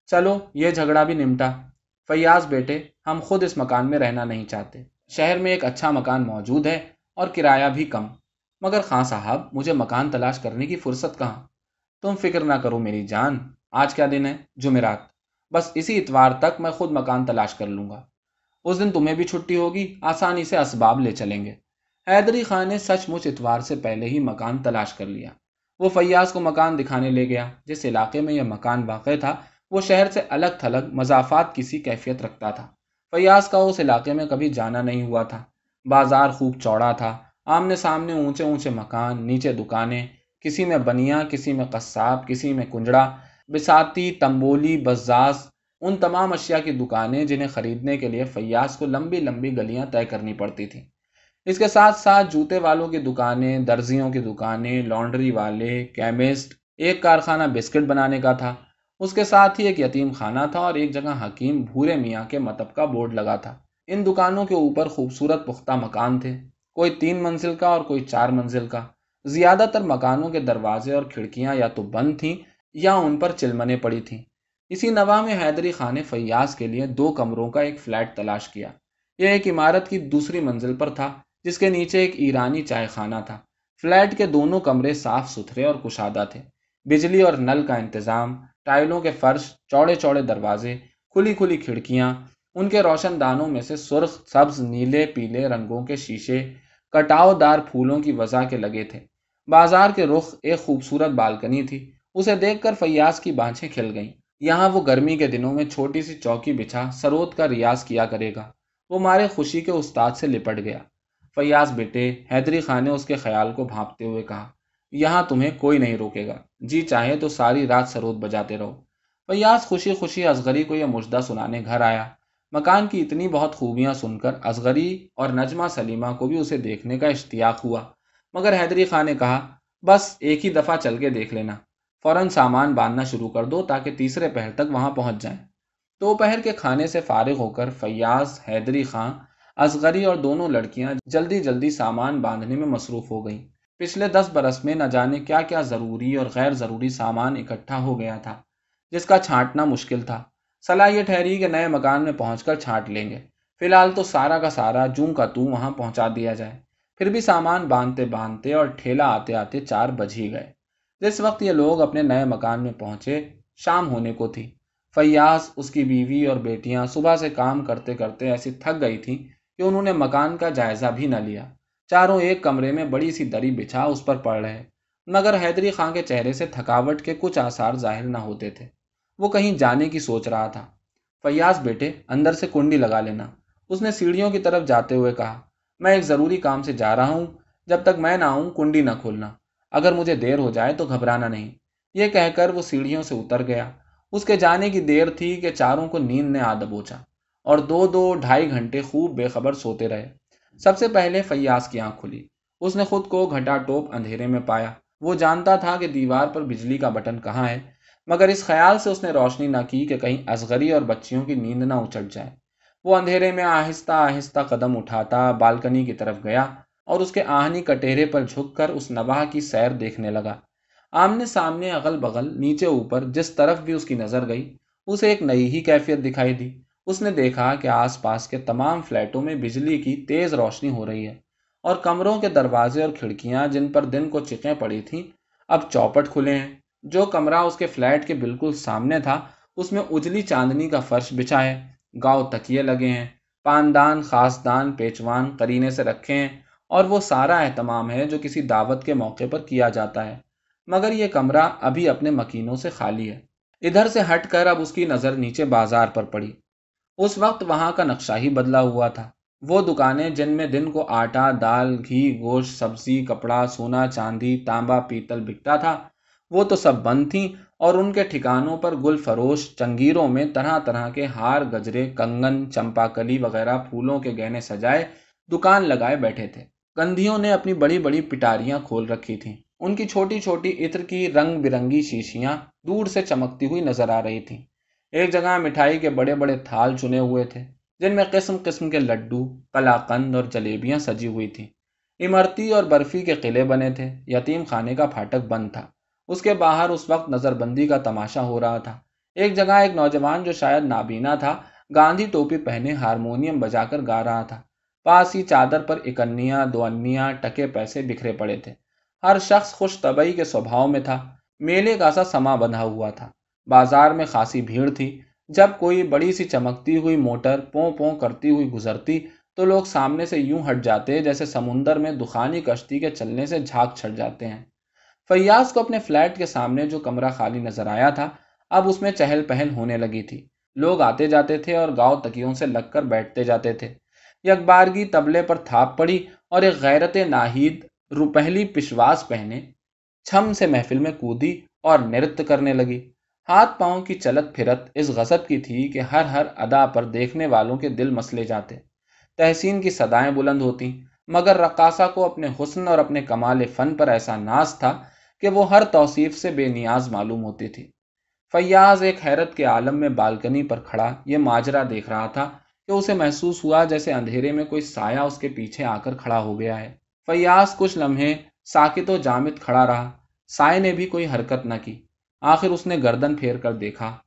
چلو، یہ جھگڑا بھی نمٹا۔ فیاض بیٹے، ہم خود اس مکان میں رہنا نہیں چاہتے۔ شہر میں ایک اچھا مکان موجود ہے اور کرایہ بھی کم۔ مگر خان صاحب، مجھے مکان تلاش کرنے کی فرصت کہاں؟ تم فکر نہ کرو میری جان، آج کیا دن ہے؟ جمعرات۔ بس اسی اتوار تک میں خود مکان تلاش کر لوں گا۔ اس دن تمہیں بھی چھٹی ہوگی، آسانی سے اسباب لے چلیں گے۔ حیدری خان نے سچ مچ اتوار سے پہلے ہی مکان تلاش کر لیا۔ وہ فیاض کو مکان دکھانے لے گیا، جس علاقے میں یہ مکان واقع تھا، وہ شہر سے الگ تھلگ مضافات کسی کیفیت رکھتا تھا۔ فیاض کا اس علاقے میں کبھی جانا نہیں ہوا تھا۔ بازار خوب چوڑا تھا، آمنے سامنے اونچے اونچے مکان، نیچے دکانیں، کسی میں بنیا، کسی میں قصاب، کسی میں کنجڑا، بساتی، تمبولی، بزاز، ان تمام اشیاء کی دکانیں جنہیں خریدنے کے لیے فیاض کو لمبی لمبی گلیاں طے کرنی پڑتی تھیں۔ اس کے ساتھ ساتھ جوتے والوں کی دکانیں، درزیوں کی دکانیں لانڈری والے کیمسٹ ایک کارخانہ بسکٹ بنانے کا تھا۔ اس کے ساتھ ہی ایک یتیم خانہ تھا اور ایک جگہ حکیم بھورے میاں کے متب کا بورڈ لگا تھا۔ ان دکانوں کے اوپر خوبصورت پختہ مکان تھے۔ کوئی تین منزل کا اور کوئی چار منزل کا۔ زیادہ تر مکانوں کے دروازے اور کھڑکیاں یا تو بند تھیں یا ان پر چلمنے پڑی تھیں۔ اسی نوا میں حیدری خان نے فیاض کے لیے دو کمروں کا ایک فلیٹ تلاش کیا۔ یہ ایک عمارت کی دوسری منزل پر تھا۔ جس کے نیچے ایک ایرانی چائے خانہ تھا۔ فلیٹ کے دونوں کمرے صاف ستھرے اور کشادہ تھے۔ بجلی اور نل کا انتظام، ٹائلوں کے فرش، چوڑے چوڑے دروازے، کھلی کھلی کھڑکیاں، ان کے روشن دانوں میں سے سرخ سبز نیلے پیلے رنگوں کے شیشے کٹاؤ دار پھولوں کی وضع کے لگے تھے۔ بازار کے رخ ایک خوبصورت بالکنی تھی۔ اسے دیکھ کر فیاض کی بانچیں کھل گئیں۔ یہاں وہ گرمی کے دنوں میں چھوٹی سی چوکی بچھا سروت کا ریاض کیا کرے گا۔ وہ مارے خوشی کے استاد سے لپٹ گیا۔ فیاض بیٹے حیدری خان نے اس کے خیال کو بھانپتے ہوئے کہا، یہاں تمہیں کوئی نہیں روکے گا۔ جی چاہے تو ساری رات سروت بجاتے رہو۔ فیاض خوشی خوشی اصغری کو یہ مجدہ سنانے گھر آیا۔ مکان کی اتنی بہت خوبیاں سن کر اصغری اور نجمہ سلیمہ کو بھی اسے دیکھنے کا اشتیاق ہوا۔ مگر حیدری خان نے کہا، بس ایک ہی دفعہ چل کے دیکھ لینا۔ فوراً سامان باندھنا شروع کر دو تاکہ تیسرے پہر تک وہاں پہنچ جائیں۔ دوپہر کے کھانے سے فارغ ہو کر فیاض، حیدری خان اصغری اور دونوں لڑکیاں جلدی جلدی سامان باندھنے میں مصروف ہو گئیں۔ پچھلے دس برس میں نہ جانے کیا کیا ضروری اور غیر ضروری سامان اکٹھا ہو گیا تھا، جس کا چھانٹنا مشکل تھا۔ صلاح یہ ٹھہری کہ نئے مکان میں پہنچ کر چھانٹ لیں گے۔ فی الحال تو سارا کا سارا جوں کا تو وہاں پہنچا دیا جائے۔ پھر بھی سامان باندھتے باندھتے اور ٹھیلا آتے آتے چار بج ہی گئے۔ جس وقت یہ لوگ اپنے نئے مکان میں پہنچے، شام ہونے کو تھی۔ فیاض، اس کی بیوی اور بیٹیاں صبح سے کام کرتے کرتے ایسی تھک گئی تھیں کہ انہوں نے مکان کا جائزہ بھی نہ لیا۔ چاروں ایک کمرے میں بڑی سی دری بچھا اس پر پڑ رہے، مگر حیدری خان کے چہرے سے تھکاوٹ کے کچھ آثار ظاہر نہ ہوتے تھے۔ وہ کہیں جانے کی سوچ رہا تھا۔ فیاض بیٹے، اندر سے کنڈی لگا لینا۔ اس نے سیڑھیوں کی طرف جاتے ہوئے کہا، میں ایک ضروری کام سے جا رہا ہوں، جب تک میں نہ آؤں، کنڈی نہ کھولنا۔ اگر مجھے دیر ہو جائے تو گھبرانا نہیں۔ یہ کہہ کر وہ سیڑھیوں سے اتر گیا۔ اس کے جانے کی دیر تھی کہ چاروں کو نیند نے آدب اوچا اور دو دو ڈھائی گھنٹے خوب بے خبر سوتے رہے۔ سب سے پہلے فیاض کی آنکھ کھلی۔ اس نے خود کو گھٹا ٹوپ اندھیرے میں پایا۔ وہ جانتا تھا کہ دیوار پر بجلی کا بٹن کہاں ہے، مگر اس خیال سے اس نے روشنی نہ کی کہ کہیں اصغری اور بچیوں کی نیند نہ اچٹ جائے۔ وہ اندھیرے میں آہستہ آہستہ قدم اٹھاتا بالکنی کی طرف گیا اور اس کے آہنی کٹہرے پر جھک کر اس نباہ کی سیر دیکھنے لگا۔ آمنے سامنے اغل بغل نیچے اوپر جس طرف بھی اس کی نظر گئی، اسے ایک نئی ہی کیفیت دکھائی دی۔ اس نے دیکھا کہ آس پاس کے تمام فلیٹوں میں بجلی کی تیز روشنی ہو رہی ہے اور کمروں کے دروازے اور کھڑکیاں جن پر دن کو چکیں پڑی تھیں، اب چوپٹ کھلے ہیں۔ جو کمرہ اس کے فلیٹ کے بالکل سامنے تھا، اس میں اجلی چاندنی کا فرش بچھا ہے۔ گاؤ تکیے لگے ہیں۔ پاندان خاص دان پیچوان کرینے سے رکھے ہیں اور وہ سارا اہتمام ہے جو کسی دعوت کے موقع پر کیا جاتا ہے۔ مگر یہ کمرہ ابھی اپنے مکینوں سے خالی ہے۔ ادھر سے ہٹ کر اب اس کی نظر نیچے بازار پر پڑی۔ اس وقت وہاں کا نقشہ ہی بدلا ہوا تھا۔ وہ دکانیں جن میں دن کو آٹا، دال، گھی، گوشت، سبزی، کپڑا، سونا، چاندی، تانبا، پیتل بکتا تھا۔ وہ تو سب بند تھیں اور ان کے ٹھکانوں پر گل فروش، چنگیروں میں طرح طرح کے ہار، گجرے، کنگن، چمپا کلی وغیرہ پھولوں کے گہنے سجائے دکان لگائے بیٹھے تھے۔ کندھیوں نے اپنی بڑی بڑی پٹاریاں کھول رکھی تھیں۔ ان کی چھوٹی چھوٹی عطر کی رنگ برنگی شیشیاں دور سے چمکتی ہوئی نظر آ رہی تھیں۔ ایک جگہ مٹھائی کے بڑے بڑے تھال چنے ہوئے تھے، جن میں قسم قسم کے لڈو کلاقند اور جلیبیاں سجی ہوئی تھیں۔ امرتی اور برفی کے قلعے بنے تھے، یتیم خانے کا پھاٹک بند تھا۔ اس کے باہر اس وقت نظر بندی کا تماشا ہو رہا تھا۔ ایک جگہ ایک نوجوان جو شاید نابینا تھا، گاندھی ٹوپی پہنے ہارمونیم بجا کر گا رہا تھا۔ پاس ہی چادر پر اکنیاں دو انیاں ٹکے پیسے بکھرے پڑے تھے۔ ہر شخص خوش طبعی کے سوبھاؤ میں تھا۔ میلے کا سا سما بندھا ہوا تھا۔ بازار میں خاصی بھیڑ تھی۔ جب کوئی بڑی سی چمکتی ہوئی موٹر پوں پوں کرتی ہوئی گزرتی تو لوگ سامنے سے یوں ہٹ جاتے جیسے سمندر میں دخانی کشتی کے چلنے سے جھاگ چھٹ جاتے ہیں۔ فیاض کو اپنے فلیٹ کے سامنے جو کمرہ خالی نظر آیا تھا، اب اس میں چہل پہل ہونے لگی تھی۔ لوگ آتے جاتے تھے اور گاؤں تکیوں سے لگ کر بیٹھتے جاتے تھے۔ یکبارگی تبلے پر تھاپ پڑی اور ایک غیرت ناہید روپہلی پشواس پہنے، چھم سے محفل میں کودی اور نرت کرنے لگی۔ ہاتھ پاؤں کی چلت پھرت اس غصب کی تھی کہ ہر ہر ادا پر دیکھنے والوں کے دل مسلے جاتے۔ تحسین کی صدائیں بلند ہوتی، مگر رقاصہ کو اپنے حسن اور اپنے کمال فن پر ایسا ناز تھا کہ وہ ہر توصیف سے بے نیاز معلوم ہوتی تھی۔ فیاض ایک حیرت کے عالم میں بالکنی پر کھڑا، یہ ماجرا دیکھ رہا تھا کہ اسے محسوس ہوا جیسے اندھیرے میں کوئی سایہ اس کے پیچھے آ کر کھڑا ہو گیا ہے۔ فیاض کچھ لمحے ساکت و جامد کھڑا رہا، سائے نے بھی کوئی حرکت نہ کی۔ آخر اس نے گردن پھیر کر دیکھا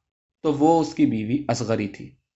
تو وہ اس کی بیوی اصغری تھی۔